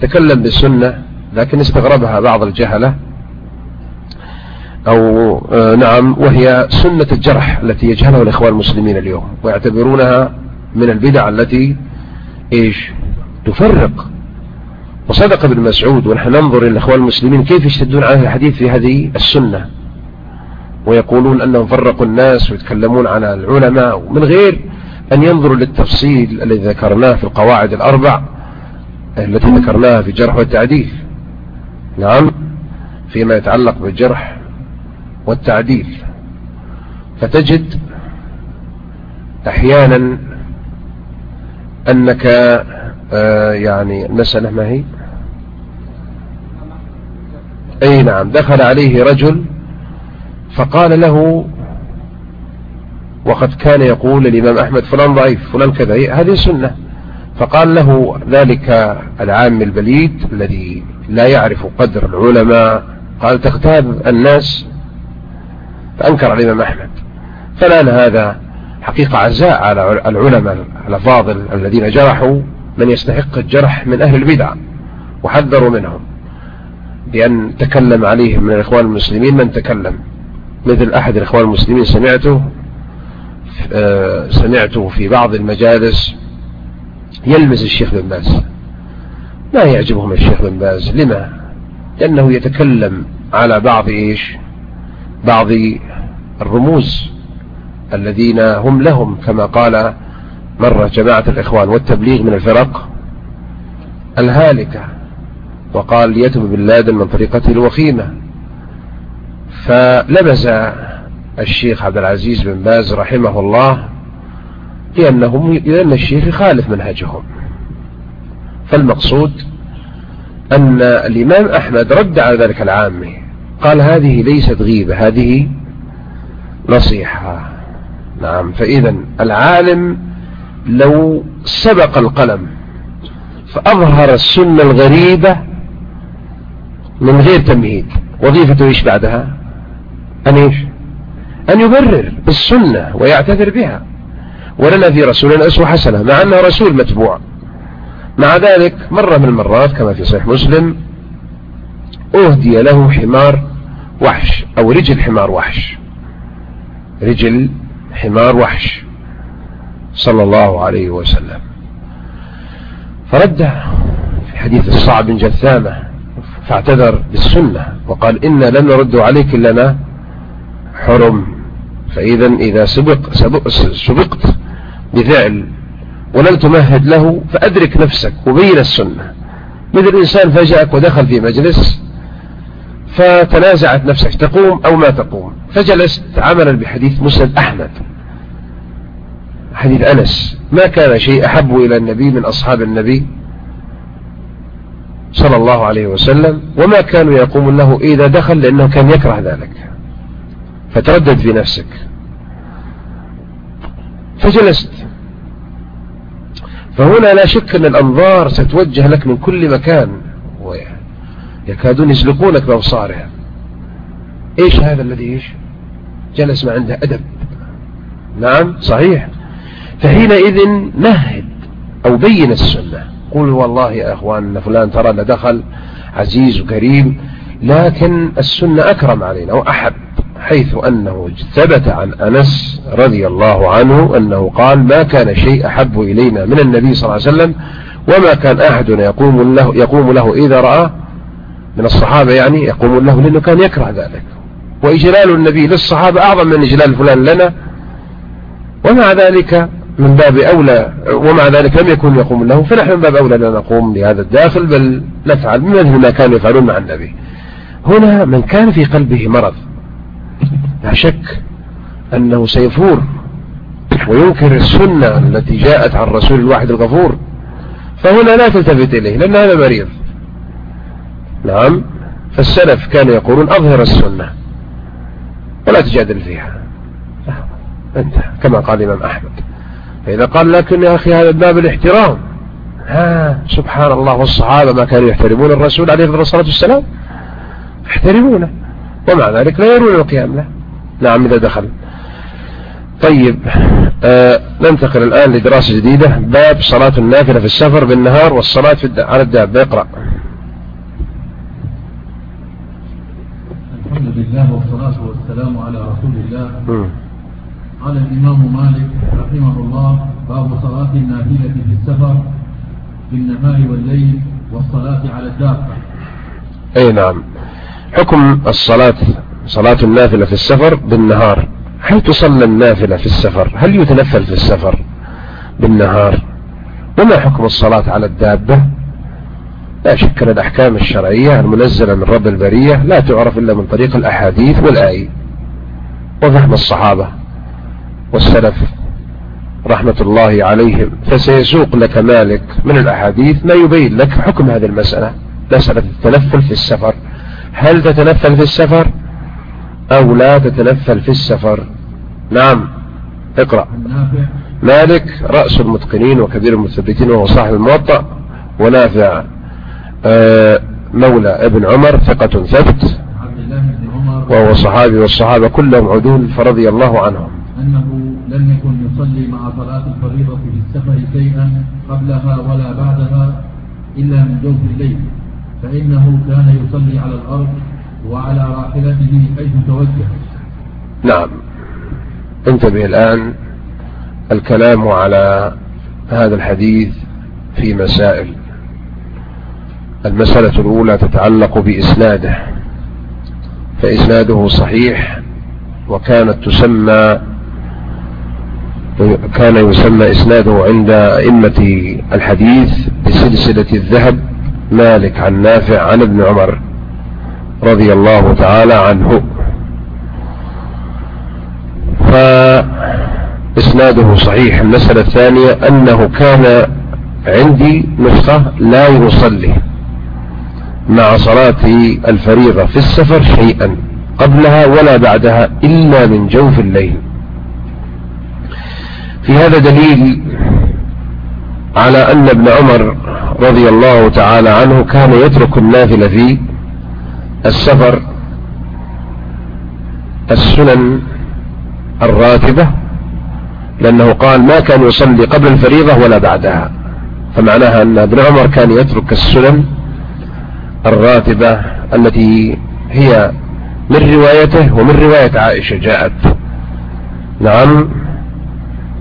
[SPEAKER 1] تكلم بالسنة لكن استغربها بعض الجهلة أو آه، نعم وهي سنة الجرح التي يجهلها الإخوان المسلمين اليوم ويعتبرونها من البدع التي إيش؟ تفرق. وصدق ابن مسعود ونحن ننظر إلى الإخوان المسلمين كيف يشتدون على الحديث في هذه السنة. ويقولون أنهم فرقوا الناس ويتكلمون عن العلماء من غير أن ينظروا للتفصيل الذي ذكرناه في القواعد الأربع التي ذكرناها في الجرح والتعديل. نعم فيما يتعلق بالجرح والتعديل فتجد أحيانا أنك آه يعني المسألة ما هي؟ أي نعم دخل عليه رجل فقال له وقد كان يقول الإمام أحمد فلان ضعيف فلان كذا هذه سنة. فقال له ذلك العام البليد الذي لا يعرف قدر العلماء. قال تغتاب الناس فأنكر على الإمام أحمد. فلان هذا حقيقة عزاء على العلماء الأفاضل الذين جرحوا من يستحق الجرح من أهل البدع وحذروا منهم. بأن تكلم عليهم من الإخوان المسلمين من تكلم. مثل أحد الإخوان المسلمين سمعته آه، سمعته في بعض المجالس يلمس الشيخ بن باز. لا يعجبهم الشيخ بن باز؟ لما؟ لأنه يتكلم على بعض إيش؟ بعض الرموز الذين هم لهم كما قال مرة جماعة الإخوان والتبليغ من الفرق الهالكة وقال ليتم بن لادن من طريقته الوخيمة. فلبس الشيخ عبد العزيز بن باز رحمه الله لأنهم لأن الشيخ يخالف منهجهم. فالمقصود أن الإمام أحمد رد على ذلك العامي قال هذه ليست غيبة هذه نصيحة. نعم فإذا العالم لو سبق القلم فأظهر السنة الغريبة من غير تمهيد. وظيفته إيش بعدها؟ أن إيش؟ أن يبرر بالسنة ويعتذر بها. ولنا في رسولنا أسوة حسنة مع أنه رسول متبوع. مع ذلك مرة من المرات كما في صحيح مسلم أهدي له حمار وحش أو رجل حمار وحش. رجل حمار وحش. صلى الله عليه وسلم. فرد في حديث الصعب بن جثامة فاعتذر بالسنة وقال إنا لن نرد عليك لنا حرم. فإذا إذا سبق, سبق سبقت بفعل ولم تمهد له فأدرك نفسك وبين السنة. مثل إنسان فجأك ودخل في مجلس فتنازعت نفسك تقوم أو ما تقوم. فجلست عملا بحديث مسند أحمد. حديث أنس ما كان شيء أحب إلى النبي من أصحاب النبي صلى الله عليه وسلم وما كانوا يقومون له إذا دخل لأنه كان يكره ذلك. فتردد في نفسك. فجلست. فهنا لا شك أن الأنظار ستوجه لك من كل مكان. يكادون يسلقونك بأبصارها. إيش هذا الذي إيش؟ جلس ما عنده أدب. نعم صحيح. فحينئذ مهد أو بين السنة. قل والله يا أخوان فلان ترى دخل عزيز وكريم لكن السنة أكرم علينا وأحب حيث أنه ثبت عن أنس رضي الله عنه أنه قال ما كان شيء أحب إلينا من النبي صلى الله عليه وسلم وما كان أحد يقوم له, يقوم له إذا رأى من الصحابة يعني يقوم له لأنه كان يكره ذلك. وإجلال النبي للصحابة أعظم من إجلال فلان لنا. ومع ذلك من باب أولى ومع ذلك لم يكن يقوم له فنحن من باب أولى لا نقوم لهذا الداخل بل نفعل مثل ما كانوا يفعلون مع النبي. هنا من كان في قلبه مرض. لا شك أنه سيفور وينكر السنة التي جاءت عن رسول الواحد الغفور. فهنا لا تلتفت إليه لأن هذا مريض. نعم. فالسلف كانوا يقولون أظهر السنة ولا تجادل فيها. أنت كما قال الإمام أحمد. فإذا قال لكن يا أخي هذا باب الاحترام. ها سبحان الله والصحابة ما كانوا يحترمون الرسول عليه الصلاة والسلام. يحترمونه ومع ذلك لا يرون القيام له. نعم إذا دخل. طيب آه ننتقل الآن لدراسة جديدة. باب صلاة النافلة في السفر بالنهار والصلاة في على الدابة. اقرأ.
[SPEAKER 2] الحمد لله والصلاة والسلام على رسول الله. قال الإمام مالك رحمه الله باب صلاة النافلة في السفر في النهار والليل والصلاة على الدابة.
[SPEAKER 1] أي نعم. حكم الصلاة صلاة النافلة في السفر بالنهار. هل تصلى النافلة في السفر؟ هل يتنفل في السفر بالنهار؟ وما حكم الصلاة على الدابة؟ لا شك أن الأحكام الشرعية المنزلة من رب البرية لا تعرف إلا من طريق الأحاديث والآي وفهم الصحابة والسلف. رحمة الله عليهم. فسيسوق لك مالك من الأحاديث ما يبين لك حكم هذه المسألة. مسألة التنفل في السفر. هل تتنفل في السفر أو لا تتنفل في السفر؟ نعم. اقرأ. مالك رأس المتقنين وكبير المثبتين وهو صاحب الموطأ ونافع. مولى ابن عمر ثقة ثبت وهو صحابي والصحابة كلهم عدول فرضي الله عنهم.
[SPEAKER 2] أنه لم يكن يصلي مع صلاة الفريضة في السفر شيئا قبلها ولا بعدها إلا من جوف الليل فإنه كان يصلي على الأرض وعلى راحلته حيث توجه.
[SPEAKER 1] نعم. انتبه الآن الكلام على هذا الحديث في مسائل. المسألة الأولى تتعلق بإسناده فإسناده صحيح وكانت تسمى كان يسمى إسناده عند أئمة الحديث بسلسلة الذهب مالك عن نافع عن ابن عمر رضي الله تعالى عنه. فإسناده صحيح. المسألة الثانية أنه كان عندي نسخة لا يصلي. مع صلاة الفريضة في السفر شيئا قبلها ولا بعدها إلا من جوف الليل. في هذا دليل على أن ابن عمر رضي الله تعالى عنه كان يترك النافلة في السفر السنن الراتبة لأنه قال ما كان يصلي قبل الفريضة ولا بعدها. فمعناها أن ابن عمر كان يترك السنن الراتبة التي هي من روايته ومن رواية عائشة جاءت. نعم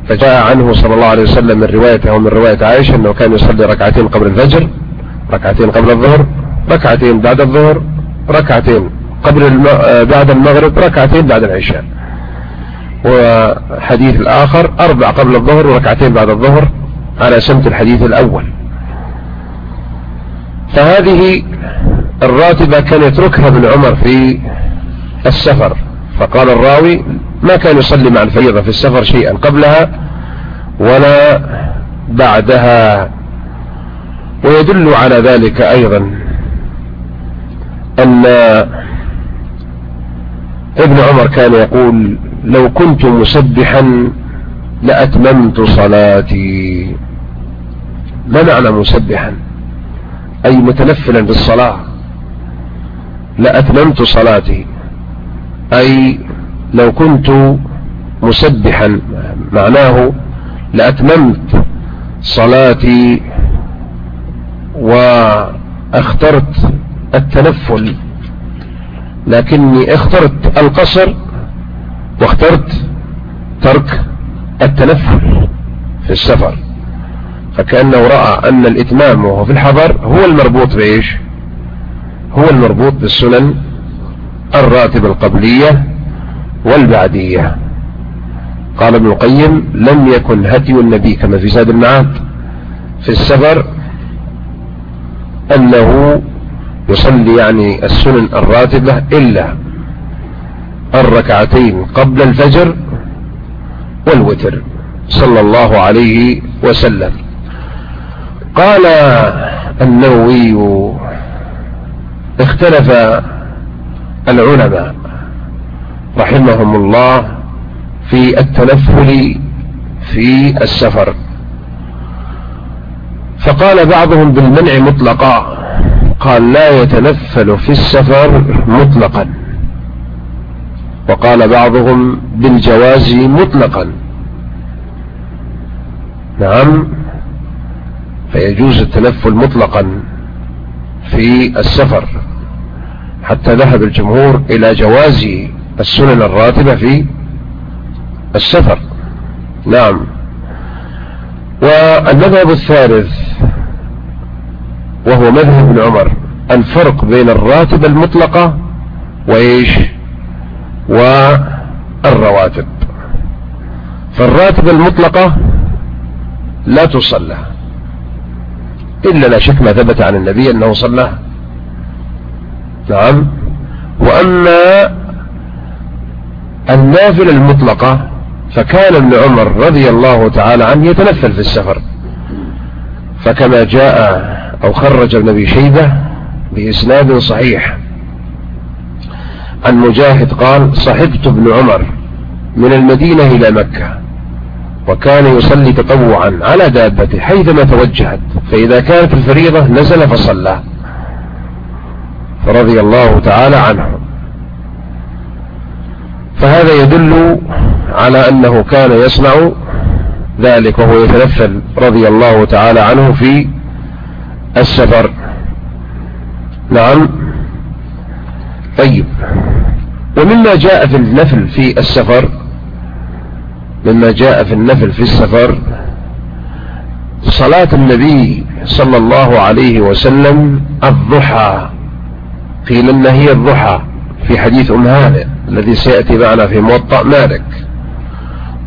[SPEAKER 1] فجاء عنه صلى الله عليه وسلم من روايته ومن رواية عائشة أنه كان يصلي ركعتين قبل الفجر ركعتين قبل الظهر ركعتين بعد الظهر ركعتين قبل الم... بعد المغرب ركعتين بعد العشاء. وحديث الآخر أربع قبل الظهر وركعتين بعد الظهر على سمت الحديث الأول. فهذه الراتبة كان يتركها ابن عمر في السفر. فقال الراوي ما كان يصلي مع الفريضة في السفر شيئا قبلها ولا بعدها. ويدل على ذلك أيضا أن ابن عمر كان يقول لو كنت مسبحا لأتممت صلاتي. ما معنى مسبحا؟ أي متنفلا بالصلاة لأتممت صلاتي. أي لو كنت مسبحا معناه لأتممت صلاتي وأخترت التنفل. لكني اخترت القصر واخترت ترك التنفل في السفر. فكأنه رأى أن الإتمام وهو في الحضر هو المربوط بإيش؟ هو المربوط بالسنن الراتب القبلية والبعدية. قال ابن القيم لم يكن هدي النبي كما في زاد المعاد في السفر أنه يصلي يعني السنن الراتبة إلا الركعتين قبل الفجر والوتر. صلى الله عليه وسلم. قال النووي اختلف العلماء رحمهم الله في التنفل في السفر. فقال بعضهم بالمنع مطلقا قال لا يتنفل في السفر مطلقا. وقال بعضهم بالجواز مطلقا. نعم. فيجوز التنفل مطلقا في السفر حتى ذهب الجمهور إلى جواز السنن الراتبة في السفر. نعم. والمذهب الثالث وهو مذهب ابن عمر الفرق بين الراتب المطلقة وإيش؟ والرواتب. فالراتب المطلقة لا تصلى إلا لا شك ما ثبت عن النبي أنه صلى. نعم. وأما النافلة المطلقة فكان ابن عمر رضي الله تعالى عنه يتنفل في السفر. فكما جاء أو خرج ابن أبي شيبة بإسناد صحيح. عن مجاهد قال صحبت ابن عمر من المدينة إلى مكة. وكان يصلي تطوعا على دابته حيثما توجهت. فإذا كانت الفريضة نزل فصلى. فرضي الله تعالى عنه. فهذا يدل على أنه كان يصنع ذلك وهو يتنفل رضي الله تعالى عنه في السفر. نعم. طيب. ومما جاء في النفل في السفر مما جاء في النفل في السفر صلاة النبي صلى الله عليه وسلم الضحى قيل ان هي الضحى في حديث أم هانئ الذي سيأتي معنا في موطأ مالك.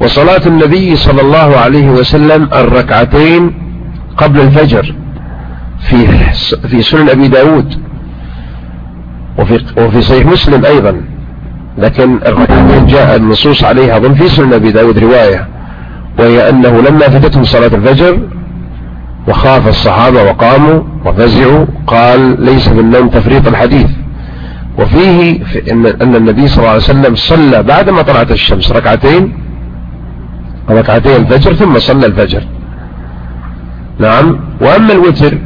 [SPEAKER 1] وصلاة النبي صلى الله عليه وسلم الركعتين قبل الفجر في في سنن أبي داود وفي وفي صحيح مسلم أيضا. لكن الركعتين جاء النصوص عليها اظن في سنن أبي داود رواية وهي أنه لما فاتتهم صلاة الفجر وخاف الصحابة وقاموا وفزعوا قال ليس بالنوم تفريط الحديث. وفيه في ان أن النبي صلى الله عليه وسلم صلى بعدما طلعت الشمس ركعتين ركعتي الفجر ثم صلى الفجر. نعم. وأما الوتر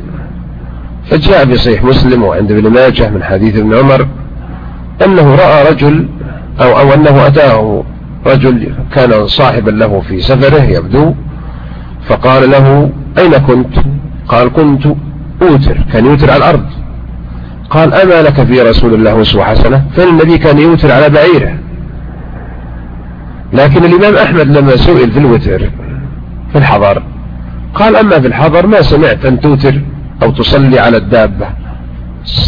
[SPEAKER 1] فجاء في صحيح مسلم وعند ابن ماجه من حديث ابن عمر أنه رأى رجل أو, أو أنه أتاه رجل كان صاحبا له في سفره يبدو فقال له أين كنت؟ قال كنت أوتر كان يوتر على الأرض. قال أما لك في رسول الله أسوة حسنة فإن النبي كان يوتر على بعيره. لكن الإمام أحمد لما سئل في الوتر في الحضر قال أما في الحضر ما سمعت أن توتر أو تصلي على الدابة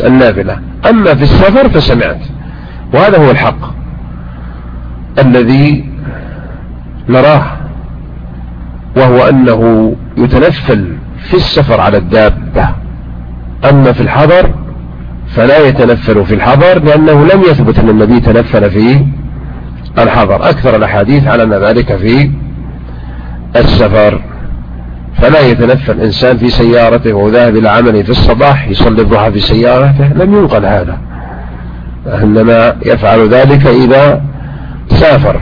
[SPEAKER 1] النافلة أما في السفر فسمعت وهذا هو الحق. الذي نراه وهو أنه يتنفل في السفر على الدابة. أما في الحضر فلا يتنفل في الحضر لأنه لم يثبت أن النبي تنفل في الحضر. أكثر الأحاديث على أن ذلك في السفر. فلا يتنفل إنسان في سيارته وذاهب إلى عمله في الصباح يصلي الضحى في سيارته. لم ينقل هذا. إنما يفعل ذلك إذا سافر.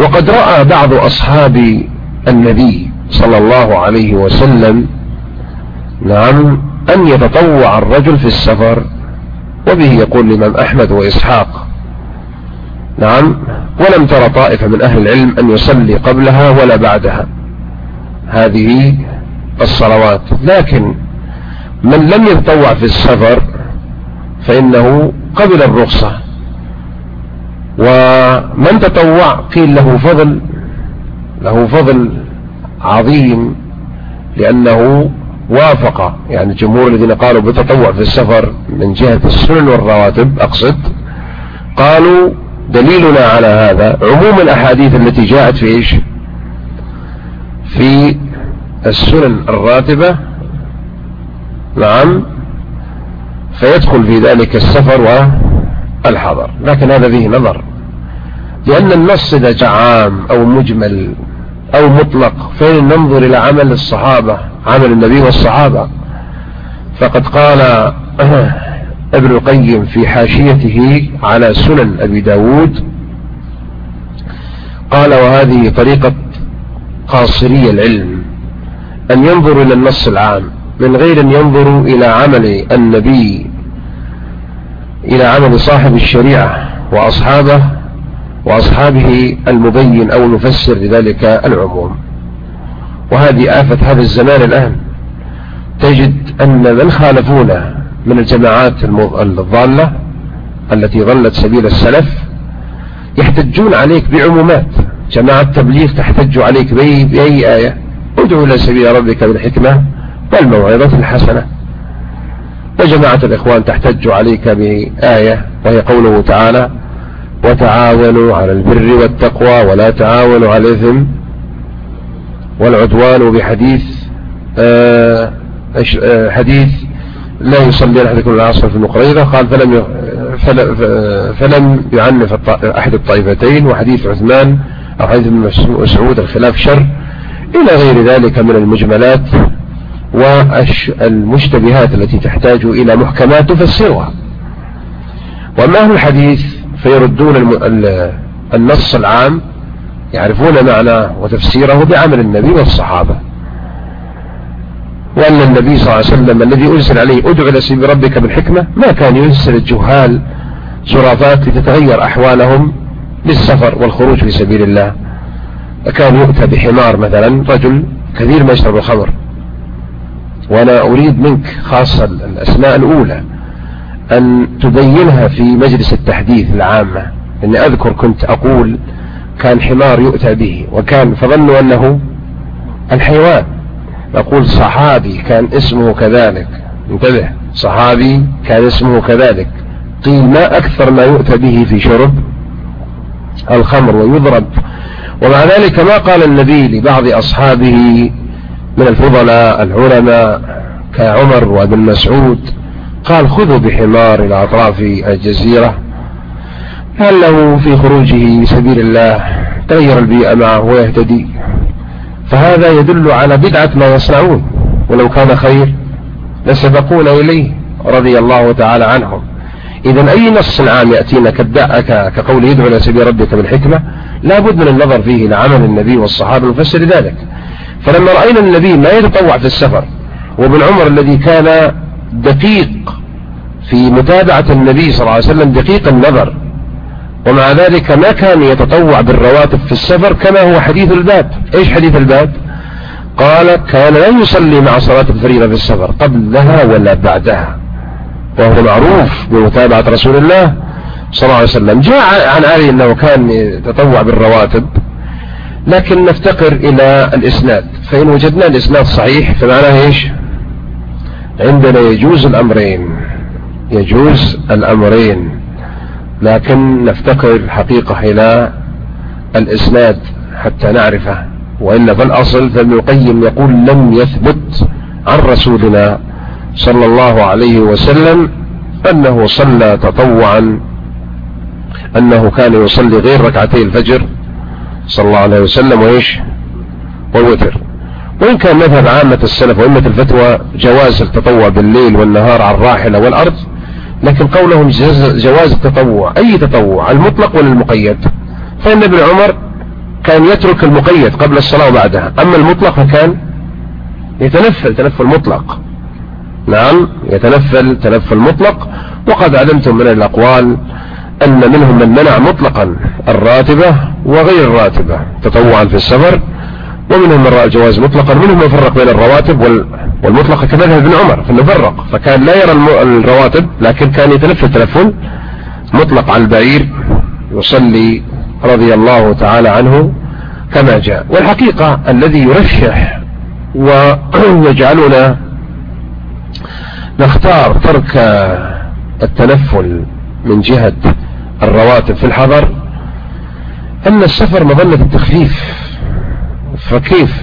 [SPEAKER 1] وقد رأى بعض أصحاب النبي صلى الله عليه وسلم نعم أن يتطوع الرجل في السفر وبه يقول الإمام أحمد وإسحاق. نعم ولم ترى طائفة من أهل العلم أن يصلي قبلها ولا بعدها. هذه الصلوات. لكن من لم يتطوع في السفر فإنه قبل الرخصة. ومن تطوع قيل له فضل له فضل عظيم لأنه وافق يعني الجمهور الذين قالوا بالتطوع في السفر من جهة السنن والرواتب أقصد قالوا دليلنا على هذا عموم الأحاديث التي جاءت في إيش؟ في السنن الراتبة. نعم فيدخل في ذلك السفر والحضر لكن هذا فيه نظر. لأن النص إذا جاء عام أو مجمل أو مطلق فإن ننظر إلى عمل الصحابة عمل النبي والصحابة. فقد قال ابن القيم في حاشيته على سنن أبي داود قال وهذه طريقة قاصري العلم أن ينظروا إلى النص العام من غير أن ينظروا إلى عمل النبي إلى عمل صاحب الشريعة وأصحابه وأصحابه المبين أو المفسر لذلك العموم. وهذه آفة هذا الزمان الآن تجد أن من خالفونا من الجماعات الضالة التي ظلت سبيل السلف يحتجون عليك بعمومات. جماعة تبليغ تحتج عليك بأي آية؟ ادعو إلى سبيل ربك بالحكمة والموعظة الحسنة. وجماعة الإخوان تحتج عليك بآية وهي قوله تعالى وتعاونوا على البر والتقوى ولا تعاونوا على الإثم والعدوان بحديث آه, آه، حديث لا يصلي أحدكم العصر في المقريضة قال فلم فلم يعنف أحد الطائفتين وحديث عثمان أو حديث ابن مسعود الخلاف شر إلى غير ذلك من المجملات. والمشتبهات التي تحتاج إلى محكمات تفسرها وأما أهل الحديث فيردون النص العام يعرفون معناه وتفسيره بعمل النبي والصحابة. وأن النبي صلى الله عليه وسلم الذي أرسل عليه ادعو إلى سبيل ربك بالحكمة ما كان يرسل الجهال شرافات لتتغير أحوالهم للسفر والخروج في سبيل الله. كان يؤتى بحمار مثلا رجل كثير ما يشرب الخمر. وأنا أريد منك خاصة الأسماء الأولى أن تبينها في مجلس التحديث العامة. إني أذكر كنت أقول كان حمار يؤتى به وكان فظنوا أنه الحيوان. أقول صحابي كان اسمه كذلك. انتبه صحابي كان اسمه كذلك. قيل ما أكثر ما يؤتى به في شرب؟ الخمر ويضرب. ومع ذلك ما قال النبي لبعض أصحابه من الفضلاء العلماء كعمر وابن مسعود قال خذوا بحمار إلى أطراف الجزيرة لعله في خروجه سبيل الله تغير البيئة معه ويهتدي. فهذا يدل على بدعة ما يصنعون ولو كان خير لسبقونا إليه رضي الله تعالى عنهم. إذا أي نص عام يأتينا كقول يدعو إلى سبيل ربك بالحكمة؟ لا بد من النظر فيه إلى عمل النبي والصحابة المفسر ذلك. فلما رأينا النبي ما يتطوع في السفر وابن عمر الذي كان دقيق في متابعة النبي صلى الله عليه وسلم دقيق النظر. ومع ذلك ما كان يتطوع بالرواتب في السفر كما هو حديث الباب. إيش حديث الباب؟ قال كان لا يصلي مع صلاة الفريضة في السفر قبلها ولا بعدها. وهو معروف بمتابعة رسول الله صلى الله عليه وسلم. جاء عن علي أنه كان يتطوع بالرواتب. لكن نفتقر إلى الإسناد. فإن وجدنا الإسناد صحيح فمعناه إيش؟ عندنا يجوز الأمرين. يجوز الأمرين. لكن نفتقر الحقيقة إلى الإسناد حتى نعرفه. وإلا فالأصل فابن القيم يقول لم يثبت عن رسولنا صلى الله عليه وسلم أنه صلى تطوعا أنه كان يصلي غير ركعتي الفجر. صلى الله عليه وسلم وإيش؟ والوتر. وإن كان مذهب عامة السلف وإمة الفتوى جواز التطوع بالليل والنهار على الراحلة والأرض لكن قولهم جواز التطوع أي تطوع؟ المطلق ولا المقيد؟ فإن ابن عمر كان يترك المقيد قبل الصلاة وبعدها أما المطلق فكان يتنفل تنفل مطلق نعم يتنفل تنفل مطلق وقد علمتم من الأقوال أن منهم من منع مطلقا الراتبة وغير الراتبة تطوعا في السفر ومنهم من رأى الجواز مطلقا منهم من فرق بين الرواتب والمطلق كمذهب ابن عمر فانه فرق فكان لا يرى الرواتب لكن كان يتنفل تنفل مطلق على البعير يصلي رضي الله تعالى عنه كما جاء. والحقيقة الذي يرشح ويجعلنا نختار ترك التنفل من جهة الرواتب في الحضر أن السفر مظلة التخفيف. فكيف؟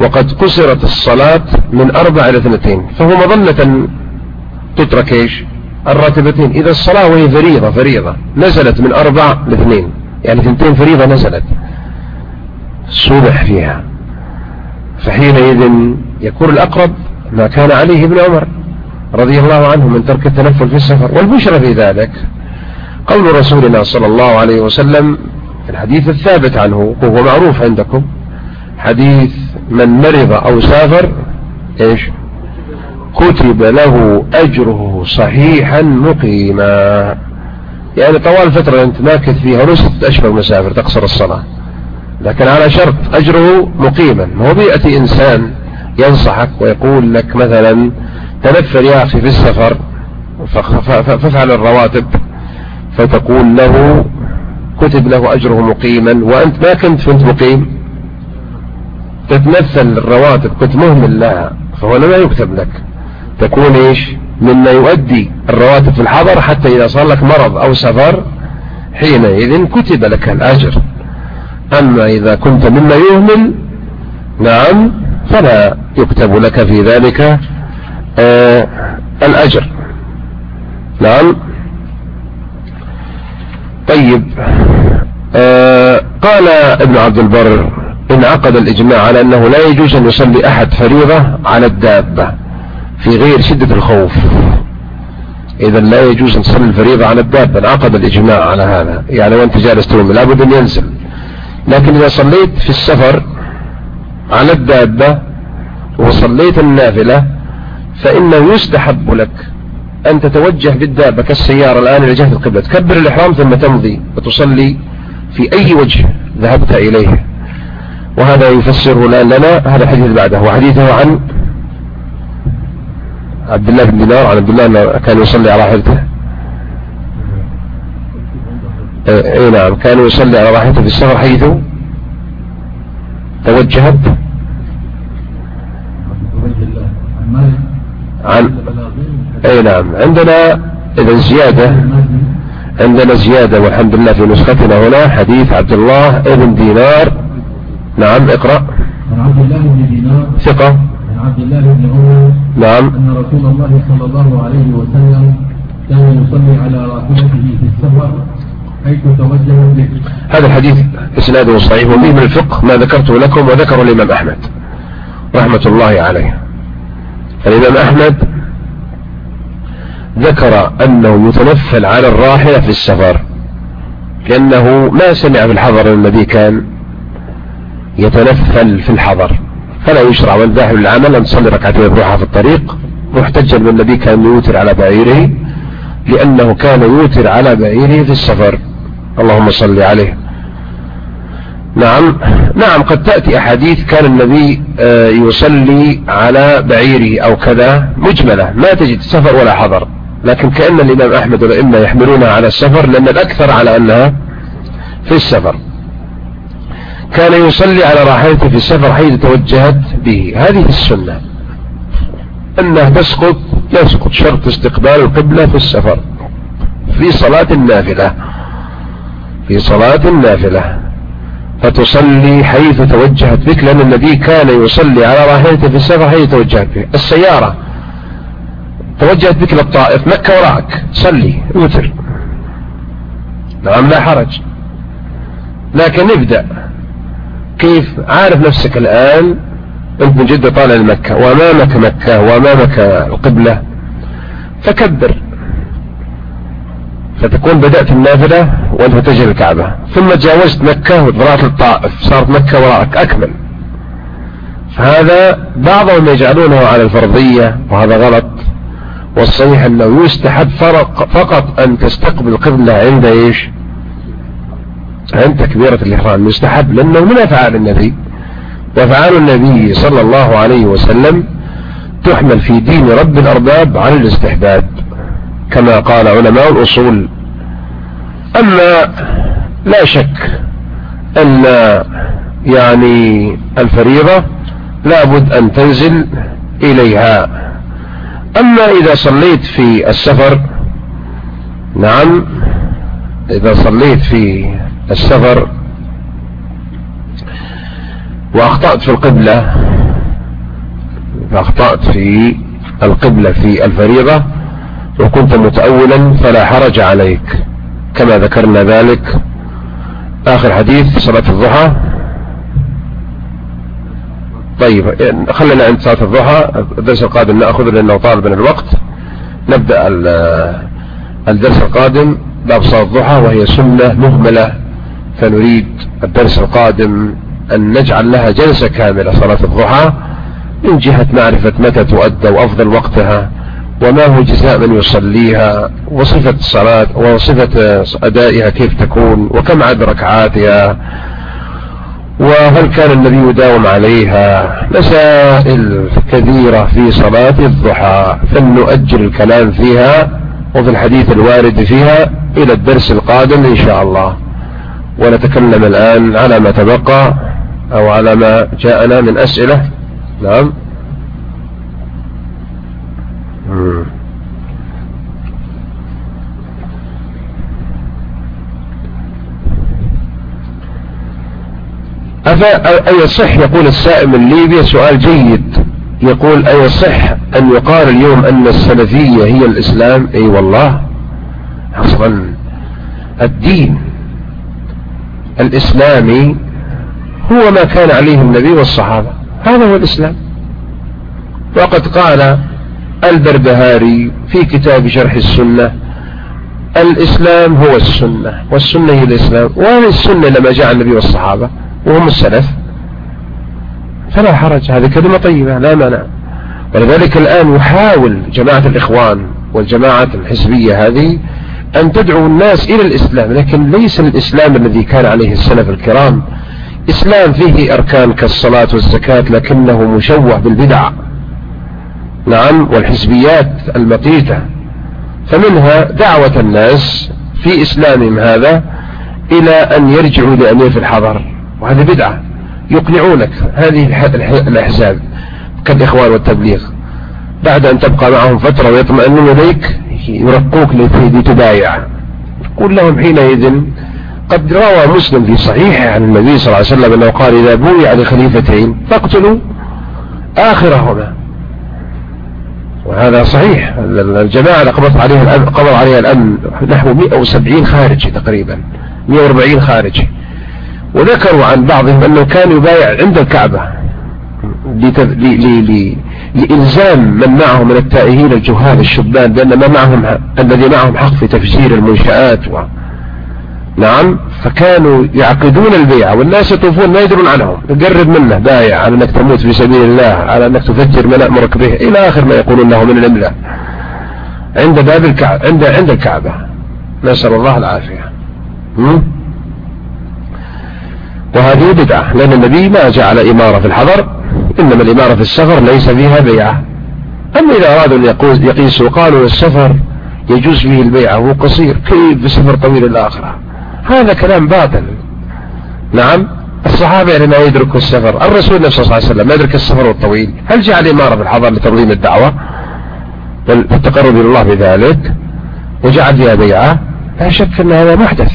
[SPEAKER 1] وقد قصرت الصلاة من أربع إلى اثنتين فهو مظلة تترك إيش؟ الراتبتين. إذا الصلاة وهي فريضة فريضة نزلت من أربع لاثنين يعني ثنتين فريضة نزلت. صبح فيها. فحينئذ يكون الأقرب ما كان عليه ابن عمر. رضي الله عنه من ترك التنفل في السفر والبشرى في ذلك. قول رسولنا صلى الله عليه وسلم الحديث الثابت عنه وهو معروف عندكم حديث من مرض أو سافر إيش؟ كتب له أجره صحيحا مقيما. يعني طوال فترة أنت ماكث فيها ولو ستة أشهر مسافر تقصر الصلاة. لكن على شرط أجره مقيما. هو بيأتي إنسان ينصحك ويقول لك مثلا تنفر يا أخي في السفر فافعل الرواتب فتقول له كتب له أجره مقيما وأنت ما كنت كنت مقيم. تتمثل الرواتب كنت مهمل لها فهو ما يكتب لك. تكون إيش؟ مما يؤدي الرواتب في الحضر حتى إذا صار لك مرض أو سفر حينئذ كتب لك الأجر. أما إذا كنت مما يهمل نعم فلا يكتب لك في ذلك آه الأجر. نعم. طيب. آه قال ابن عبد البر انعقد الإجماع على أنه لا يجوز أن يصلي أحد فريضة على الدابة في غير شدة الخوف. إذا لا يجوز أن تصلي الفريضة على الدابة. انعقد الإجماع على هذا. يعني وأنت جالس تؤمن لابد أن ينزل. لكن إذا صليت في السفر على الدابة وصليت النافلة فإنه يستحب لك أن تتوجه بالدابة كالسيارة الآن إلى جهة القبلة. تكبر الإحرام ثم تمضي وتصلي في أي وجه ذهبت إليه. وهذا يفسره الآن لنا. هذا الحديث بعده. وحديثه عن عبد الله بن دينار عن عبد الله كان يصلي على راحلته. اي نعم كان يصلي على راحلته في السفر حيث توجهت. عن أي نعم. عندنا اذا زيادة. عندنا زيادة والحمد لله في نسختنا هنا. حديث عبد الله ابن دينار. نعم اقرأ.
[SPEAKER 2] عن عبد الله بن دينار.
[SPEAKER 1] ثقة.
[SPEAKER 2] عبد الله بن عمر.
[SPEAKER 1] نعم.
[SPEAKER 2] أن رسول الله صلى الله عليه وسلم كان يصلي على راحلته في السفر حيث توجه به.
[SPEAKER 1] هذا الحديث إسناده صحيح وفيه من الفقه ما ذكرته لكم وذكره الإمام أحمد. رحمة الله عليه. الإمام أحمد ذكر أنه يتنفل على الراحلة في السفر لأنه ما سمع في الحضر الذي كان يتنفل في الحضر فلا يشرع من ذاهب للعمل أن تصلي ركعتين بروحها في الطريق محتجا من النبي كان يوتر على بعيره لأنه كان يوتر على بعيره في السفر اللهم صل عليه. نعم. نعم قد تأتي أحاديث كان النبي آه، يصلي على بعيره أو كذا مجملة ما تجد سفر ولا حضر. لكن كأن الإمام أحمد والأئمة يحملونها على السفر لأن الأكثر على أنها في السفر. كان يصلي على راحلته في السفر حيث توجهت به. هذه السنة. أنها تسقط يسقط شرط استقبال القبلة في السفر. في صلاة النافلة. في صلاة النافلة. فتصلي حيث توجهت. بك لأن النبي كان يصلي على راحلته في السفر حيث توجهت به. السيارة توجهت بك للطائف مكة وراءك صلي. اوتر نعم لا حرج. لكن ابدأ كيف؟ عارف نفسك الآن. أنت من جدة طالع لمكة. وأمامك مكة. وأمامك القبلة. فكبر. فتكون بدأت النافلة وأنت تجي الكعبة. ثم تجاوزت مكة وطلعت الطائف. صارت مكة وراءك. أكمل. فهذا بعضهم يجعلونه على الفرضية وهذا غلط. والصحيح أنه يستحب فرق فقط أن تستقبل قبلة عند إيش؟ عند تكبيرة الإحرام. يستحب لأنه من أفعال النبي. وأفعال النبي صلى الله عليه وسلم تحمل في دين رب الأرباب على الاستحباب كما قال علماء الأصول أما لا شك أن يعني الفريضة لابد أن تنزل إليها. أما إذا صليت في السفر نعم إذا صليت في السفر وأخطأت في القبلة فأخطأت في القبلة في الفريضة وكنت متأولا فلا حرج عليك. كما ذكرنا ذلك. آخر حديث صلاة الضحى. طيب خلنا عند صلاة الضحى. الدرس القادم نأخذ لأنه طالب من الوقت. نبدأ الدرس القادم باب صلاة الضحى وهي سنة مهملة. فنريد الدرس القادم أن نجعل لها جلسة كاملة صلاة الضحى من جهة معرفة متى تؤدى وأفضل وقتها. وما هو جزاء من يصليها وصفة الصلاة وصفة أدائها كيف تكون وكم عدد ركعاتها وهل كان النبي يداوم عليها مسائل كثيرة في صلاة الضحى فلنؤجل الكلام فيها وفي الحديث الوارد فيها إلى الدرس القادم إن شاء الله. ونتكلم الآن على ما تبقى أو على ما جاءنا من أسئلة. نعم. أيصح يقول السائل من ليبيا سؤال جيد. يقول أيصح أن يقال اليوم أن السلفية هي الإسلام؟ أي والله. أصلا الدين الإسلامي هو ما كان عليه النبي والصحابة. هذا هو الإسلام. وقد قال البربهاري في كتاب شرح السنة. الإسلام هو السنة والسنة هي الإسلام. وهذه السنة لما جاء النبي والصحابة وهم السلف فلا حرج هذه كلمة طيبة لا مانع. ولذلك الآن يحاول جماعة الإخوان والجماعة الحزبية هذه أن تدعو الناس إلى الإسلام لكن ليس الإسلام الذي كان عليه السلف الكرام. إسلام فيه أركان كالصلاة والزكاة لكنه مشوه بالبدع. نعم والحزبيات المقيتة. فمنها دعوة الناس في إسلامهم هذا إلى أن يرجعوا لأمير في الحضر. وهذه بدعة. يقنعونك هذه الأحزاب كالإخوان والتبليغ. بعد أن تبقى معهم فترة ويطمئنون إليك يرقوك لتبايع. قل لهم حينئذ قد روى مسلم في صحيحه عن النبي صلى الله عليه وسلم أنه قال إذا بويع لخليفتين فاقتلوا آخرهما. وهذا صحيح. الجماعة اللي قبض عليها قبض عليها الأمن نحو 170 خارجي تقريبا 140 خارجي. وذكروا عن بعضهم أنه كان يبايع عند الكعبة لإلزام من معه من التائهين الجهال الشبان بأن ما معهم الذي معهم حق في تفجير المنشآت و... نعم. فكانوا يعقدون البيعة والناس يطوفون ما يدرون عنهم. يقرب منه بايع على أنك تموت في سبيل الله على أنك تفجر ما نأمرك به. إلى آخر ما يقولون له من الإملاء. عند باب الكعبة عند عند الكعبة. نسأل الله العافية. وهذه بدعة. لأن النبي ما جعل إمارة في الحضر إنما الإمارة في السفر ليس فيها بيعة أما إذا أرادوا أن يقيسوا قالوا السفر يجوز فيه البيعة وهو قصير كيف بسفر طويل الآخرة؟ هذا كلام باطل. نعم. الصحابة يعني ما يدركوا السفر. الرسول نفسه صلى الله عليه وسلم ما يدرك السفر الطويل هل جعل إمارة في الحضر لتنظيم الدعوة؟ والتقرب إلى الله بذلك. وجعل فيها بيعة لا شك أن هذا محدث.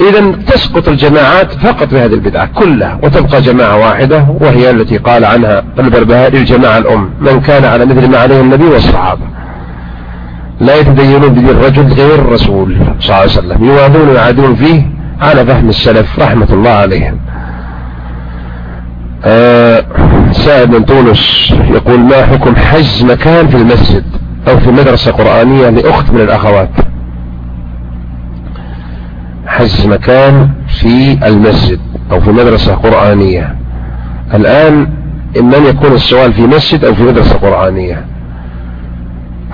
[SPEAKER 1] إذا تسقط الجماعات فقط بهذه البدعة كلها وتبقى جماعة واحدة وهي التي قال عنها البربهاري الجماعة الأم من كان على مثل ما عليه النبي والصحابة. لا يتدينون بدين الرجل غير الرسول صلى الله عليه وسلم. يوالون ويعادون فيه على فهم السلف رحمة الله عليهم. آه سائد من تونس يقول ما حكم حجز مكان في المسجد أو في مدرسة قرآنية لأخت من الأخوات؟ حجز مكان في المسجد أو في مدرسة قرآنية. الآن إما أن يكون السؤال في مسجد أو في مدرسة قرآنية.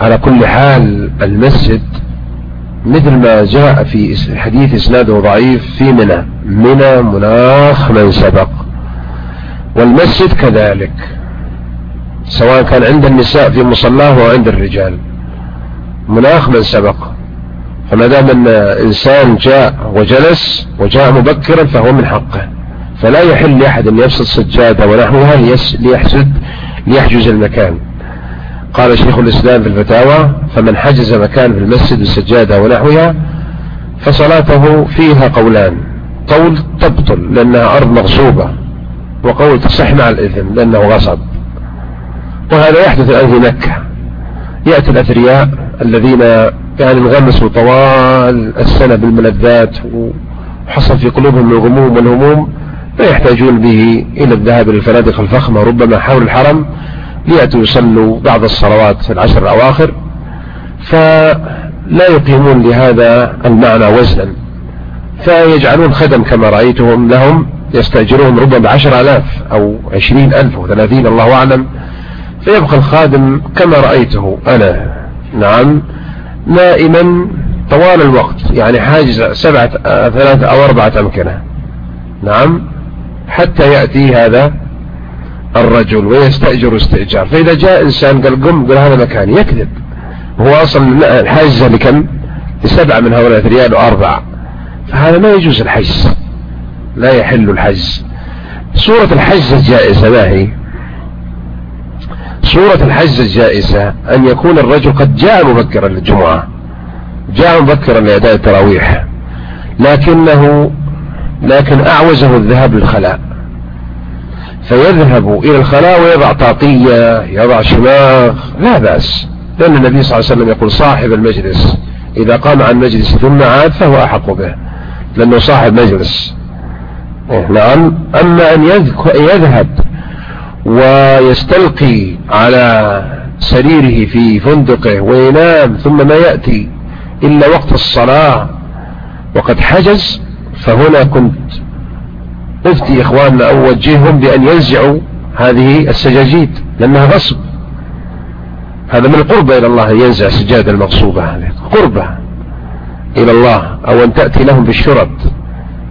[SPEAKER 1] على كل حال المسجد مثل ما جاء في حديث إسناده ضعيف في منى. منى مناخ من سبق. والمسجد كذلك. سواء كان عند النساء في مصلاه أو عند الرجال. مناخ من سبق. فما دام أن إنسان جاء وجلس وجاء مبكرا فهو من حقه. فلا يحل لأحد أن يفسد سجادة ونحوها ليحجز المكان. قال شيخ الإسلام في الفتاوى فمن حجز مكان في المسجد بالسجادة ونحوها فصلاته فيها قولان قول تبطل لأنها أرض مغصوبة وقول تصح مع الإثم لأنه غصب. وهذا يحدث الآن في مكة. يأتي الأثرياء الذين يعني انغمسوا طوال السنة بالملذات وحصل في قلوبهم الغموم والهموم لا يحتاجون به إلى الذهاب إلى الفنادق الفخمة ربما حول الحرم ليأتوا يصلوا بعض الصلوات في العشر الأواخر فلا يقيمون لهذا المعنى وزنا فيجعلون خدم كما رأيتهم لهم يستأجرون ربما بعشر آلاف أو عشرين ألف أو ثلاثين الله أعلم. فيبقى الخادم كما رأيته أنا نعم نائما طوال الوقت يعني حاجز سبعة ثلاثة أو أربعة أمكنة نعم حتى يأتي هذا الرجل ويستأجر استئجار. فإذا جاء إنسان قال قم قل هذا مكان. يكذب. هو أصلا الحجز لكم لسبعة من هؤلاء ريال وأربعة. فهذا ما يجوز الحجز. لا يحل الحجز. صورة الحجز الجائزة ما هي؟ صورة الحجز الجائزة أن يكون الرجل قد جاء مبكرا للجمعة. جاء مبكرا لأداء التراويح. لكنه لكن أعوزه الذهاب للخلاء. فيذهب إلى الخلاء ويضع طاقية يضع شماغ لا بأس. لأن النبي صلى الله عليه وسلم يقول صاحب المجلس إذا قام عن مجلس ثم عاد فهو أحق به لأنه صاحب مجلس. نعم. أما أن يذهب ويستلقي على سريره في فندقه وينام ثم ما يأتي إلا وقت الصلاة وقد حجز فهنا كنت افتي إخواننا أو وجههم بأن ينزعوا هذه السجاجيد لأنها غصب. هذا من القربة إلى الله ينزع السجادة المغصوبة هذه. قربة إلى الله أو أن تأتي لهم بالشرط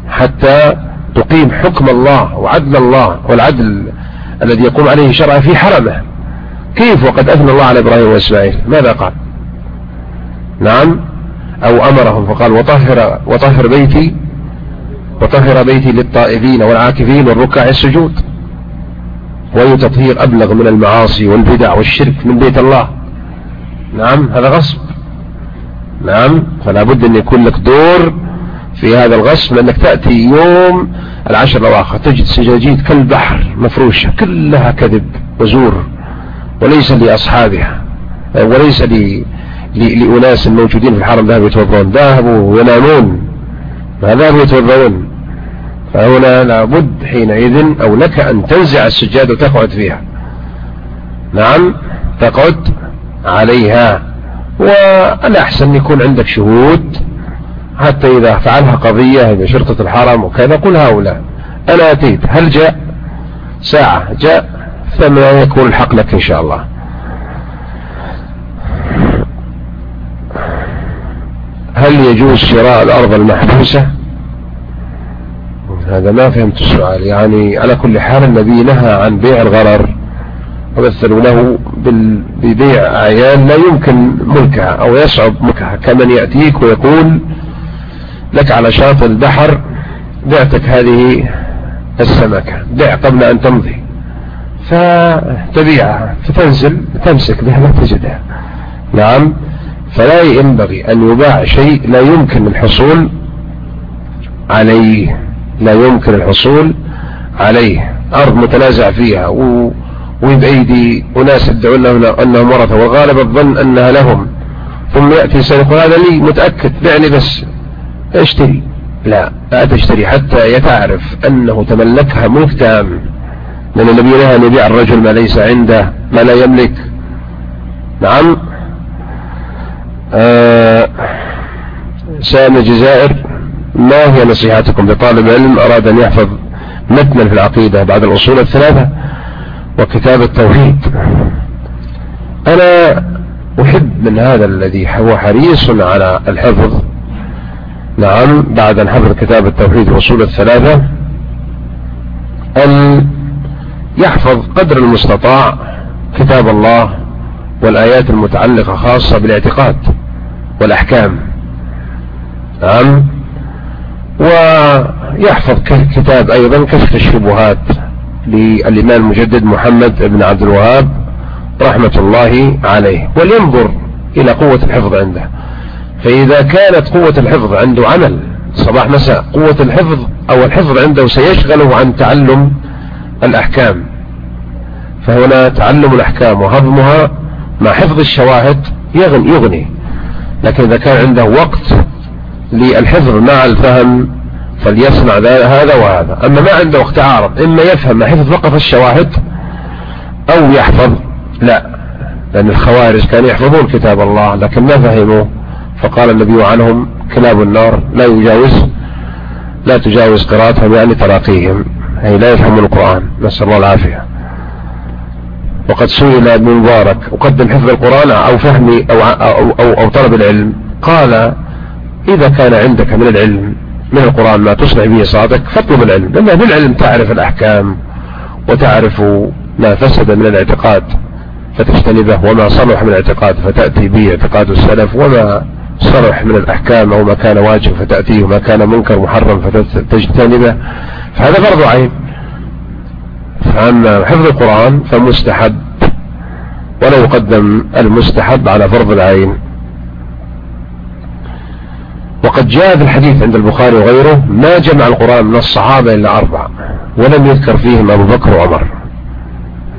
[SPEAKER 1] حتى تقيم حكم الله وعدل الله والعدل الذي يقوم عليه شرعا في حرمه. كيف وقد أثنى الله على إبراهيم وإسماعيل؟ ماذا قال؟ نعم. أو أمرهم فقال وطهر وطهر بيتي وطهر بيتي للطائبين والعاكفين والركع السجود. وأي تطهير أبلغ من المعاصي والبدع والشرك من بيت الله. نعم هذا غصب. نعم فلا بد أن يكون لك دور في هذا الغصب لأنك تأتي يوم العشر الأواخر تجد سجاجيد كالبحر مفروشة كلها كذب وزور وليس لأصحابها وليس لأناس الموجودين في الحرم ذهبوا يتوضون ذهبوا وينامون ما ذهبوا يتوضون فهنا لابد حينئذ أو لك أن تنزع السجاد وتقعد فيها. نعم تقعد عليها. والأحسن يكون عندك شهود حتى إذا فعلها قضية بشرطة الحرم وكذا قل هؤلاء. أنا أتيت هل جاء؟ ساعة جاء ثم يكون الحق لك إن شاء الله. هل يجوز شراء الأرض المحبوسة؟ هذا ما فهمت السؤال. يعني على كل حال النبي نهى عن بيع الغرر ومثلوا له ببيع أعيان لا يمكن ملكها أو يصعب ملكها. كمن يأتيك ويقول لك على شاطئ البحر بعتك هذه السمكة. بيع قبل أن تمضي. فتبيعها فتنزل تمسك بها لا تجدها. نعم. فلا ينبغي أن يباع شيء لا يمكن الحصول عليه. لا يمكن الحصول عليه. أرض متنازع فيها و... وبأيدي أناس يدعون أنهم ورثة والغالب الظن أنها لهم. ثم يأتي سيقول هذا لي متأكد بعني بس. أشتري؟ لا لا تشتري حتى يتعرف أنه تملكها ملك تام لأن النبي نهى أن يبيع الرجل ما ليس عنده ما لا يملك. نعم. آه سام الجزائر. ما هي نصيحتكم؟ لطالب علم أراد أن يحفظ متنا في العقيدة بعد الأصول الثلاثة وكتاب التوحيد. أنا أحب من هذا الذي هو حريص على الحفظ. نعم بعد أن حفظ كتاب التوحيد والأصول الثلاثة أن يحفظ قدر المستطاع كتاب الله والآيات المتعلقة خاصة بالاعتقاد والأحكام. نعم. ويحفظ كتاب أيضا كشف الشبهات للإمام المجدد محمد بن عبد الوهاب رحمة الله عليه ولينظر إلى قوة الحفظ عنده. فإذا كانت قوة الحفظ عنده عمل صباح مساء قوة الحفظ أو الحفظ عنده سيشغله عن تعلم الأحكام. فهنا تعلم الأحكام وهضمها مع حفظ الشواهد يغني, لكن إذا كان عنده وقت للحفظ مع الفهم فليصنع هذا وهذا. أما ما عنده وقت عارض إما يفهم حفظ فقط الشواهد أو يحفظ. لا لأن الخوارج كانوا يحفظون كتاب الله لكن ما فهموا. فقال النبي عنهم كلاب النار لا يجاوز لا تجاوز قراءتهم يعني تراقيهم. أي لا يفهمون القرآن. نسأل الله العافية. وقد سئل ابن مبارك أقدم حفظ القرآن أو فهم أو, أو, أو, أو طلب العلم؟ قال إذا كان عندك من العلم من القرآن ما تصلح به صادق فاطلب العلم. لأن بالعلم تعرف الأحكام وتعرف ما فسد من الاعتقاد فتجتنبه وما صلح من الاعتقاد فتأتي به اعتقاد السلف وما صلح من الأحكام أو ما كان واجب فتأتيه وما كان منكر محرم فتجتنبه. فهذا فرض عين. فأما حفظ القرآن فمستحب ولا يقدم المستحب على فرض العين. وقد جاء في الحديث عند البخاري وغيره ما جمع القرآن من الصحابة إلا أربع ولم يذكر فيهم أبو بكر وعمر.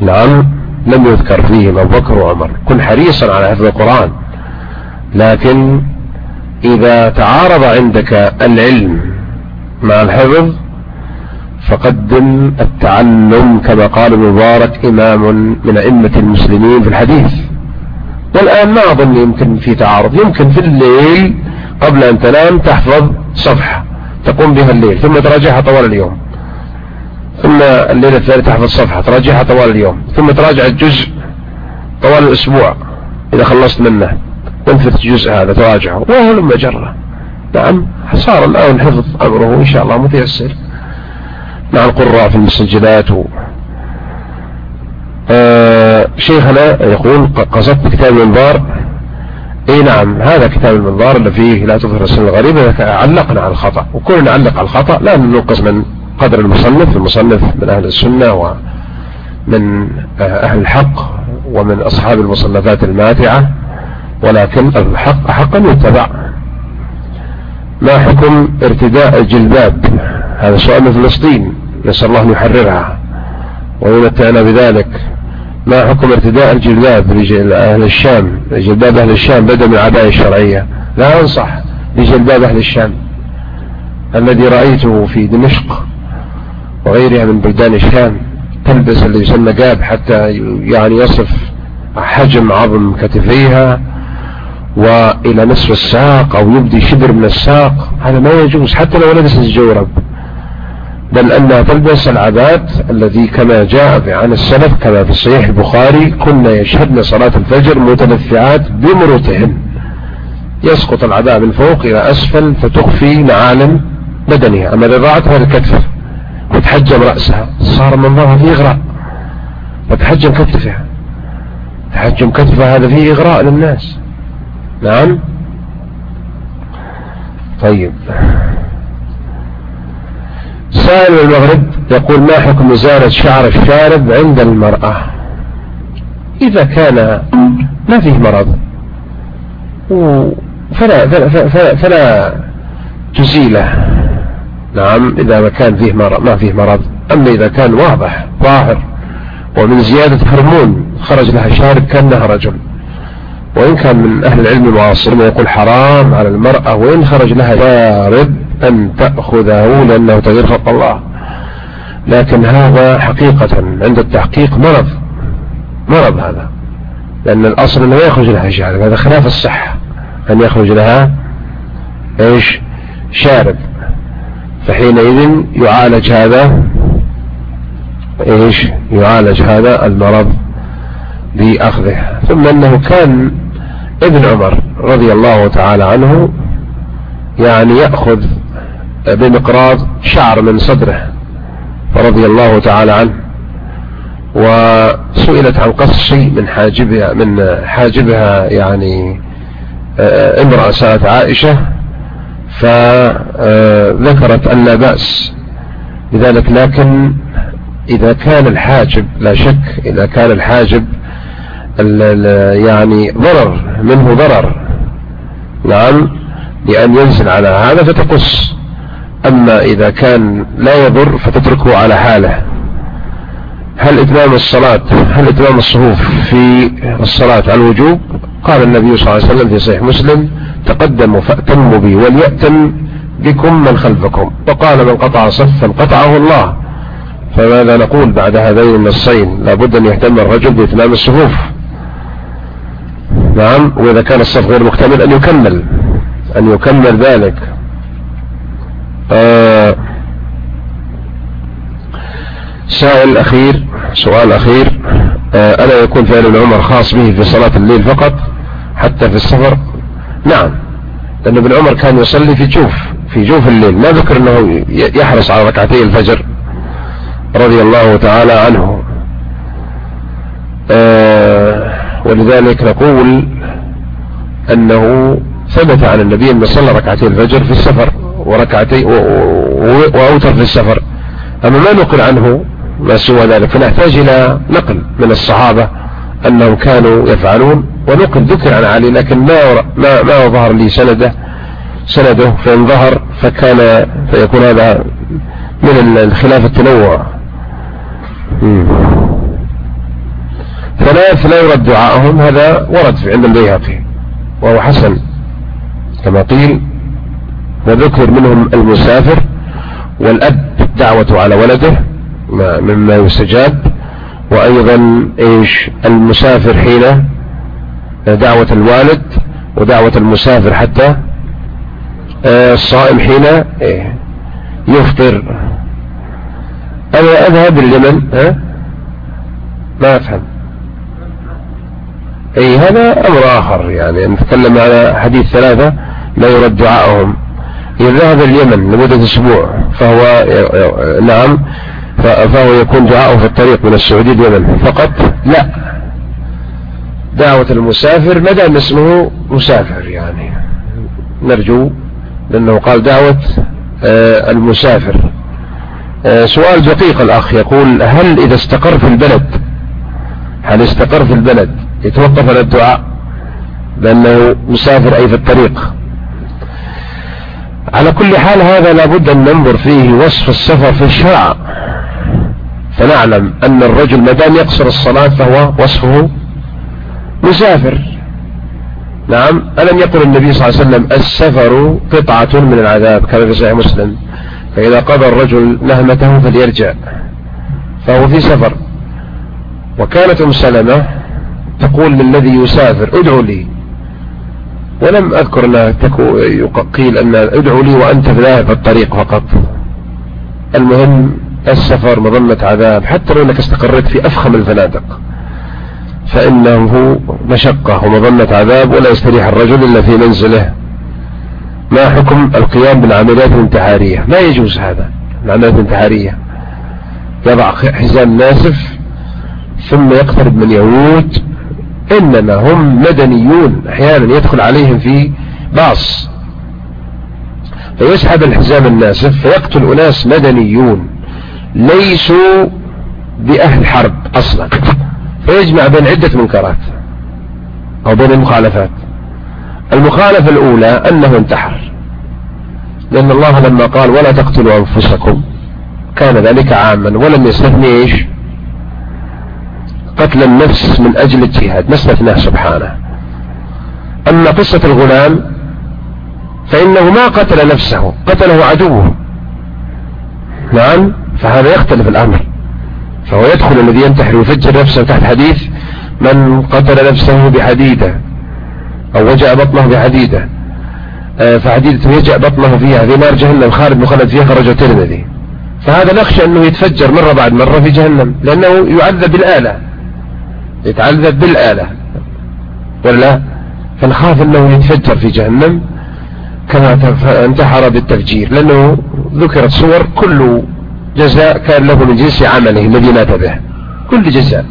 [SPEAKER 1] نعم لم يذكر فيهم أبو بكر وعمر كن حريصا على حفظ القرآن. لكن إذا تعارض عندك العلم مع الحفظ فقدم التعلم كما قال المبارك إمام من أئمة المسلمين في الحديث. والآن ما أظن يمكن في تعارض يمكن في الليل قبل أن تنام تحفظ صفحة تقوم بها الليل ثم تراجعها طوال اليوم. ثم الليلة الثانية تحفظ صفحة تراجعها طوال اليوم. ثم تراجع الجزء طوال الأسبوع إذا خلصت منه. وانفت الجزء هذا تراجعه. وهو لما جره نعم صار الآن حفظ أمره إن شاء الله متيسر. مع القراء في المسجلات و... آه شيخنا يقول قصدت كتاب المنظار اي نعم هذا كتاب المنظار اللي فيه لا تظهر السنة الغريبة علقنا على الخطأ. وكل نعلق على الخطأ لا ننقص من قدر المصنف المصنف من أهل السنة ومن أهل الحق ومن أصحاب المصنفات الماتعة ولكن الحق حقا يتبع. ما حكم ارتداء الجلباب؟ هذا سؤال من فلسطين نسأل الله أن يحررها. ويمتعنا بذلك. ما حكم ارتداء الجلباب لأهل الشام؟ جلباب أهل الشام بدل من العباية الشرعية. لا أنصح بجلباب أهل الشام الذي رأيته في دمشق وغيرها من بلدان الشام. تلبس اللي يسمى جاب حتى يعني يصف حجم عظم كتفيها وإلى نصف الساق أو يبدي شبر من الساق. هذا ما يجوز حتى لو لبست الجورب. بل أنها تلبس العباد الذي كما جاء عن السلف كما في صحيح البخاري كنا يشهدن صلاة الفجر متلفعات بمروتهن يسقط العباء من فوق إلى أسفل فتخفي معالم بدنها. أما إذا ضاعتها الكتف وتحجم رأسها. صار منظرها فيه إغراء. وتحجم كتفها. تحجم كتفها هذا فيه إغراء للناس. نعم؟ طيب. سائل المغرب يقول ما حكم إزالة شعر الشارب عند المرأة؟ إذا كان ما فيه مرض. فلا, فلا, فلا, فلا تزيله نعم إذا ما كان فيه مرض ما فيه مرض. أما إذا كان واضح ظاهر ومن زيادة هرمون خرج لها شارب كأنها رجل. وإن كان من أهل العلم المعاصرين يقول حرام على المرأة وإن خرج لها شارب أن تأخذه لأنه تغيير خلق الله. لكن هذا حقيقة عند التحقيق مرض مرض هذا. لأن الأصل أنه يخرج لها شارب هذا خلاف الصحة. أن يخرج لها إيش؟ شارب. فحينئذ يعالج هذا إيش؟ يعالج هذا المرض بأخذه. ثم أنه كان ابن عمر رضي الله تعالى عنه يعني يأخذ بمقراض شعر من صدره رضي الله تعالى عنه وسئلت عن قص شيء من حاجبها من حاجبها يعني آه، امرأة سألت عائشة فذكرت أن لا بأس لذلك لكن إذا كان الحاجب لا شك إذا كان الحاجب يعني ضرر منه ضرر نعم لأن ينزل على هذا فتقص. أما إذا كان لا يضر فتتركه على حاله. هل إتمام الصلاة هل إتمام الصفوف في الصلاة على الوجوب؟ قال النبي صلى الله عليه وسلم في صحيح مسلم تقدموا فأتموا بي وليأتم بكم من خلفكم. وقال من قطع صفا قطعه الله. فماذا نقول بعد هذين النصين؟ لابد أن يهتم الرجل بإتمام الصفوف. نعم وإذا كان الصف غير مكتمل أن يكمل أن يكمل ذلك. سائل أخير سؤال أخير. آه ألا يكون فعل ابن عمر خاص به في صلاة الليل فقط حتى في السفر؟ نعم لأن ابن عمر كان يصلي في جوف في جوف الليل. ما ذكر أنه يحرص على ركعتي الفجر رضي الله تعالى عنه. آه ولذلك نقول أنه ثبت عن النبي أنه صلى ركعتي الفجر في السفر. وركعتي وأوتر في السفر. أما ما نقل عنه ما سوى ذلك فنحتاج إلى نقل من الصحابة أنهم كانوا يفعلون ونقل ذكر عن علي لكن ما ما ما ظهر لي سنده. سنده فإن ظهر فكان فيكون هذا من الخلاف التنوع. ثلاث لا يرد دعاءهم هذا ورد عند البيهقي وهو حسن. كما قيل وذكر منهم المسافر والأب دعوة على ولده مما يستجاب وأيضا إيش؟ المسافر حين دعوة الوالد ودعوة المسافر حتى آه، الصائم حين إيه، يفطر. أنا أذهب لليمن ها؟ ما أفهم. أي هذا أمر آخر يعني نتكلم على حديث ثلاثة لا يرد دعاءهم إذا ذهب اليمن لمدة أسبوع فهو نعم فهو يكون دعاءه في الطريق من السعودية اليمن. فقط لا. دعوة المسافر ما دام اسمه مسافر يعني. نرجو لأنه قال دعوة آه، المسافر. آه، سؤال دقيق الأخ يقول هل إذا استقر في البلد هل استقر في البلد يتوقف عن الدعاء لأنه مسافر أي في الطريق؟ على كل حال هذا لابد أن ننظر فيه وصف السفر في الشرع. فنعلم أن الرجل ما دام يقصر الصلاة فهو وصفه مسافر. نعم ألم يقل النبي صلى الله عليه وسلم السفر قطعة من العذاب؟ كما في صحيح مسلم. فإذا قضى الرجل نهمته فليرجع. فهو في سفر. وكانت أم سلمة تقول للذي يسافر ادعو لي. ولم أذكر أنها قيل أن ادعوا لي وأنت ذاهب الطريق فقط. المهم السفر مظنة عذاب. حتى لو أنك استقريت في أفخم الفنادق فإنه مشقة ومظنة عذاب ولا يستريح الرجل إلا في منزله. ما حكم القيام بالعمليات الانتحارية؟ لا يجوز هذا. العمليات الانتحارية. يضع حزام ناسف ثم يقترب من يهود إنما هم مدنيون أحيانا يدخل عليهم في باص فيسحب الحزام الناسف فيقتل أناس مدنيون ليسوا بأهل حرب أصلا. فيجمع بين عدة منكرات أو بين المخالفات. المخالفة الأولى أنه انتحر لأن الله لما قال ولا تقتلوا أنفسكم كان ذلك عاما ولم يستثني إيش؟ قتل النفس من أجل الجهاد ما استثناه سبحانه. أما قصة الغلام فإنه ما قتل نفسه قتله عدوه. نعم فهذا يختلف الأمر. فهو يدخل الذي ينتحر ويفجر نفسه تحت حديث من قتل نفسه بحديدة أو وجع بطنه بحديدة. آه، فحديدة وجع بطنه فيها في نار جهنم. خالد مخلد فيها خرج الترمذي. فهذا نخشى أنه يتفجر مرة بعد مرة في جهنم لأنه يعذب بالآلة. يتعذب بالآلة. ولا؟ فنخاف أنه يتفجر في جهنم كما انتحر بالتفجير لأنه ذكرت صور كل جزاء كان له من جنس عمله الذي مات به. كل جزاء.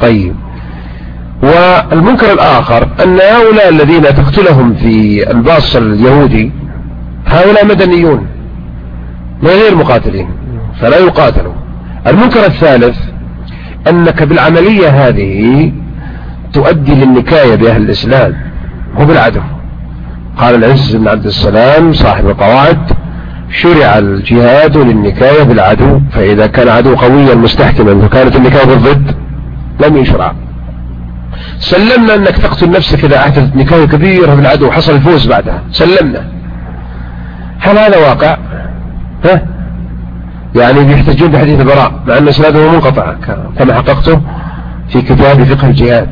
[SPEAKER 1] طيب. والمنكر الآخر أن هؤلاء الذين تقتلهم في الباص اليهودي هؤلاء مدنيون غير مقاتلين فلا يقاتلوا. المنكر الثالث أنك بالعملية هذه تؤدي للنكاية بأهل الإسلام هو بالعدو. قال العز بن عبد السلام صاحب القواعد شرع الجهاد للنكاية بالعدو فإذا كان عدو قويا مستحكما وكانت النكاية بالضد لم يشرع. سلمنا أنك تقتل نفسك إذا أحدثت نكاية كبيرة بالعدو وحصل الفوز بعدها. سلمنا. هل هذا واقع؟ ها؟ يعني بيحتجون بحديث البراء مع أن إسناده منقطع. كما حققته في كتاب فقه الجهاد.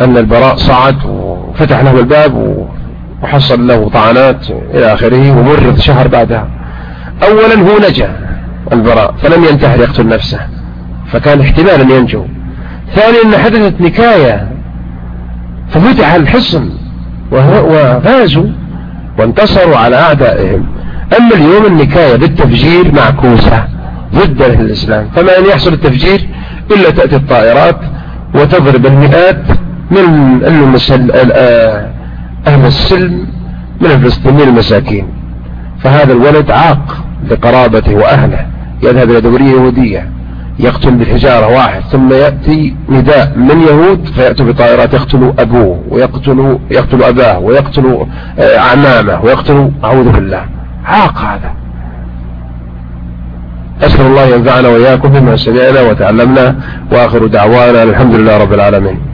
[SPEAKER 1] أن البراء صعد وفتح له الباب وحصل له طعنات إلى آخره ومرض شهر بعدها. أولا هو نجا البراء فلم ينتحر يقتل نفسه. فكان احتمال أن ينجو. ثانيا أن حدثت نكاية ففتح الحصن وفازوا وانتصروا على أعدائهم. أما اليوم النكاية بالتفجير معكوسة ضد الإسلام فما أن يحصل التفجير إلا تأتي الطائرات وتضرب المئات من أهل السلم من الفلسطينيين المساكين. فهذا الولد عاق لقرابته وأهله يذهب إلى دورية يهودية يقتل بالحجارة واحد ثم يأتي نداء من يهود فيأتوا بطائرات يقتلوا أبوه ويقتلوا يقتل أباه ويقتلوا آه، أعمامه ويقتلوا أعوذ بالله. عاق هذا. أسأل الله ينفعنا وإياكم بما سمعنا وتعلمنا وآخر دعوانا الحمد لله رب العالمين.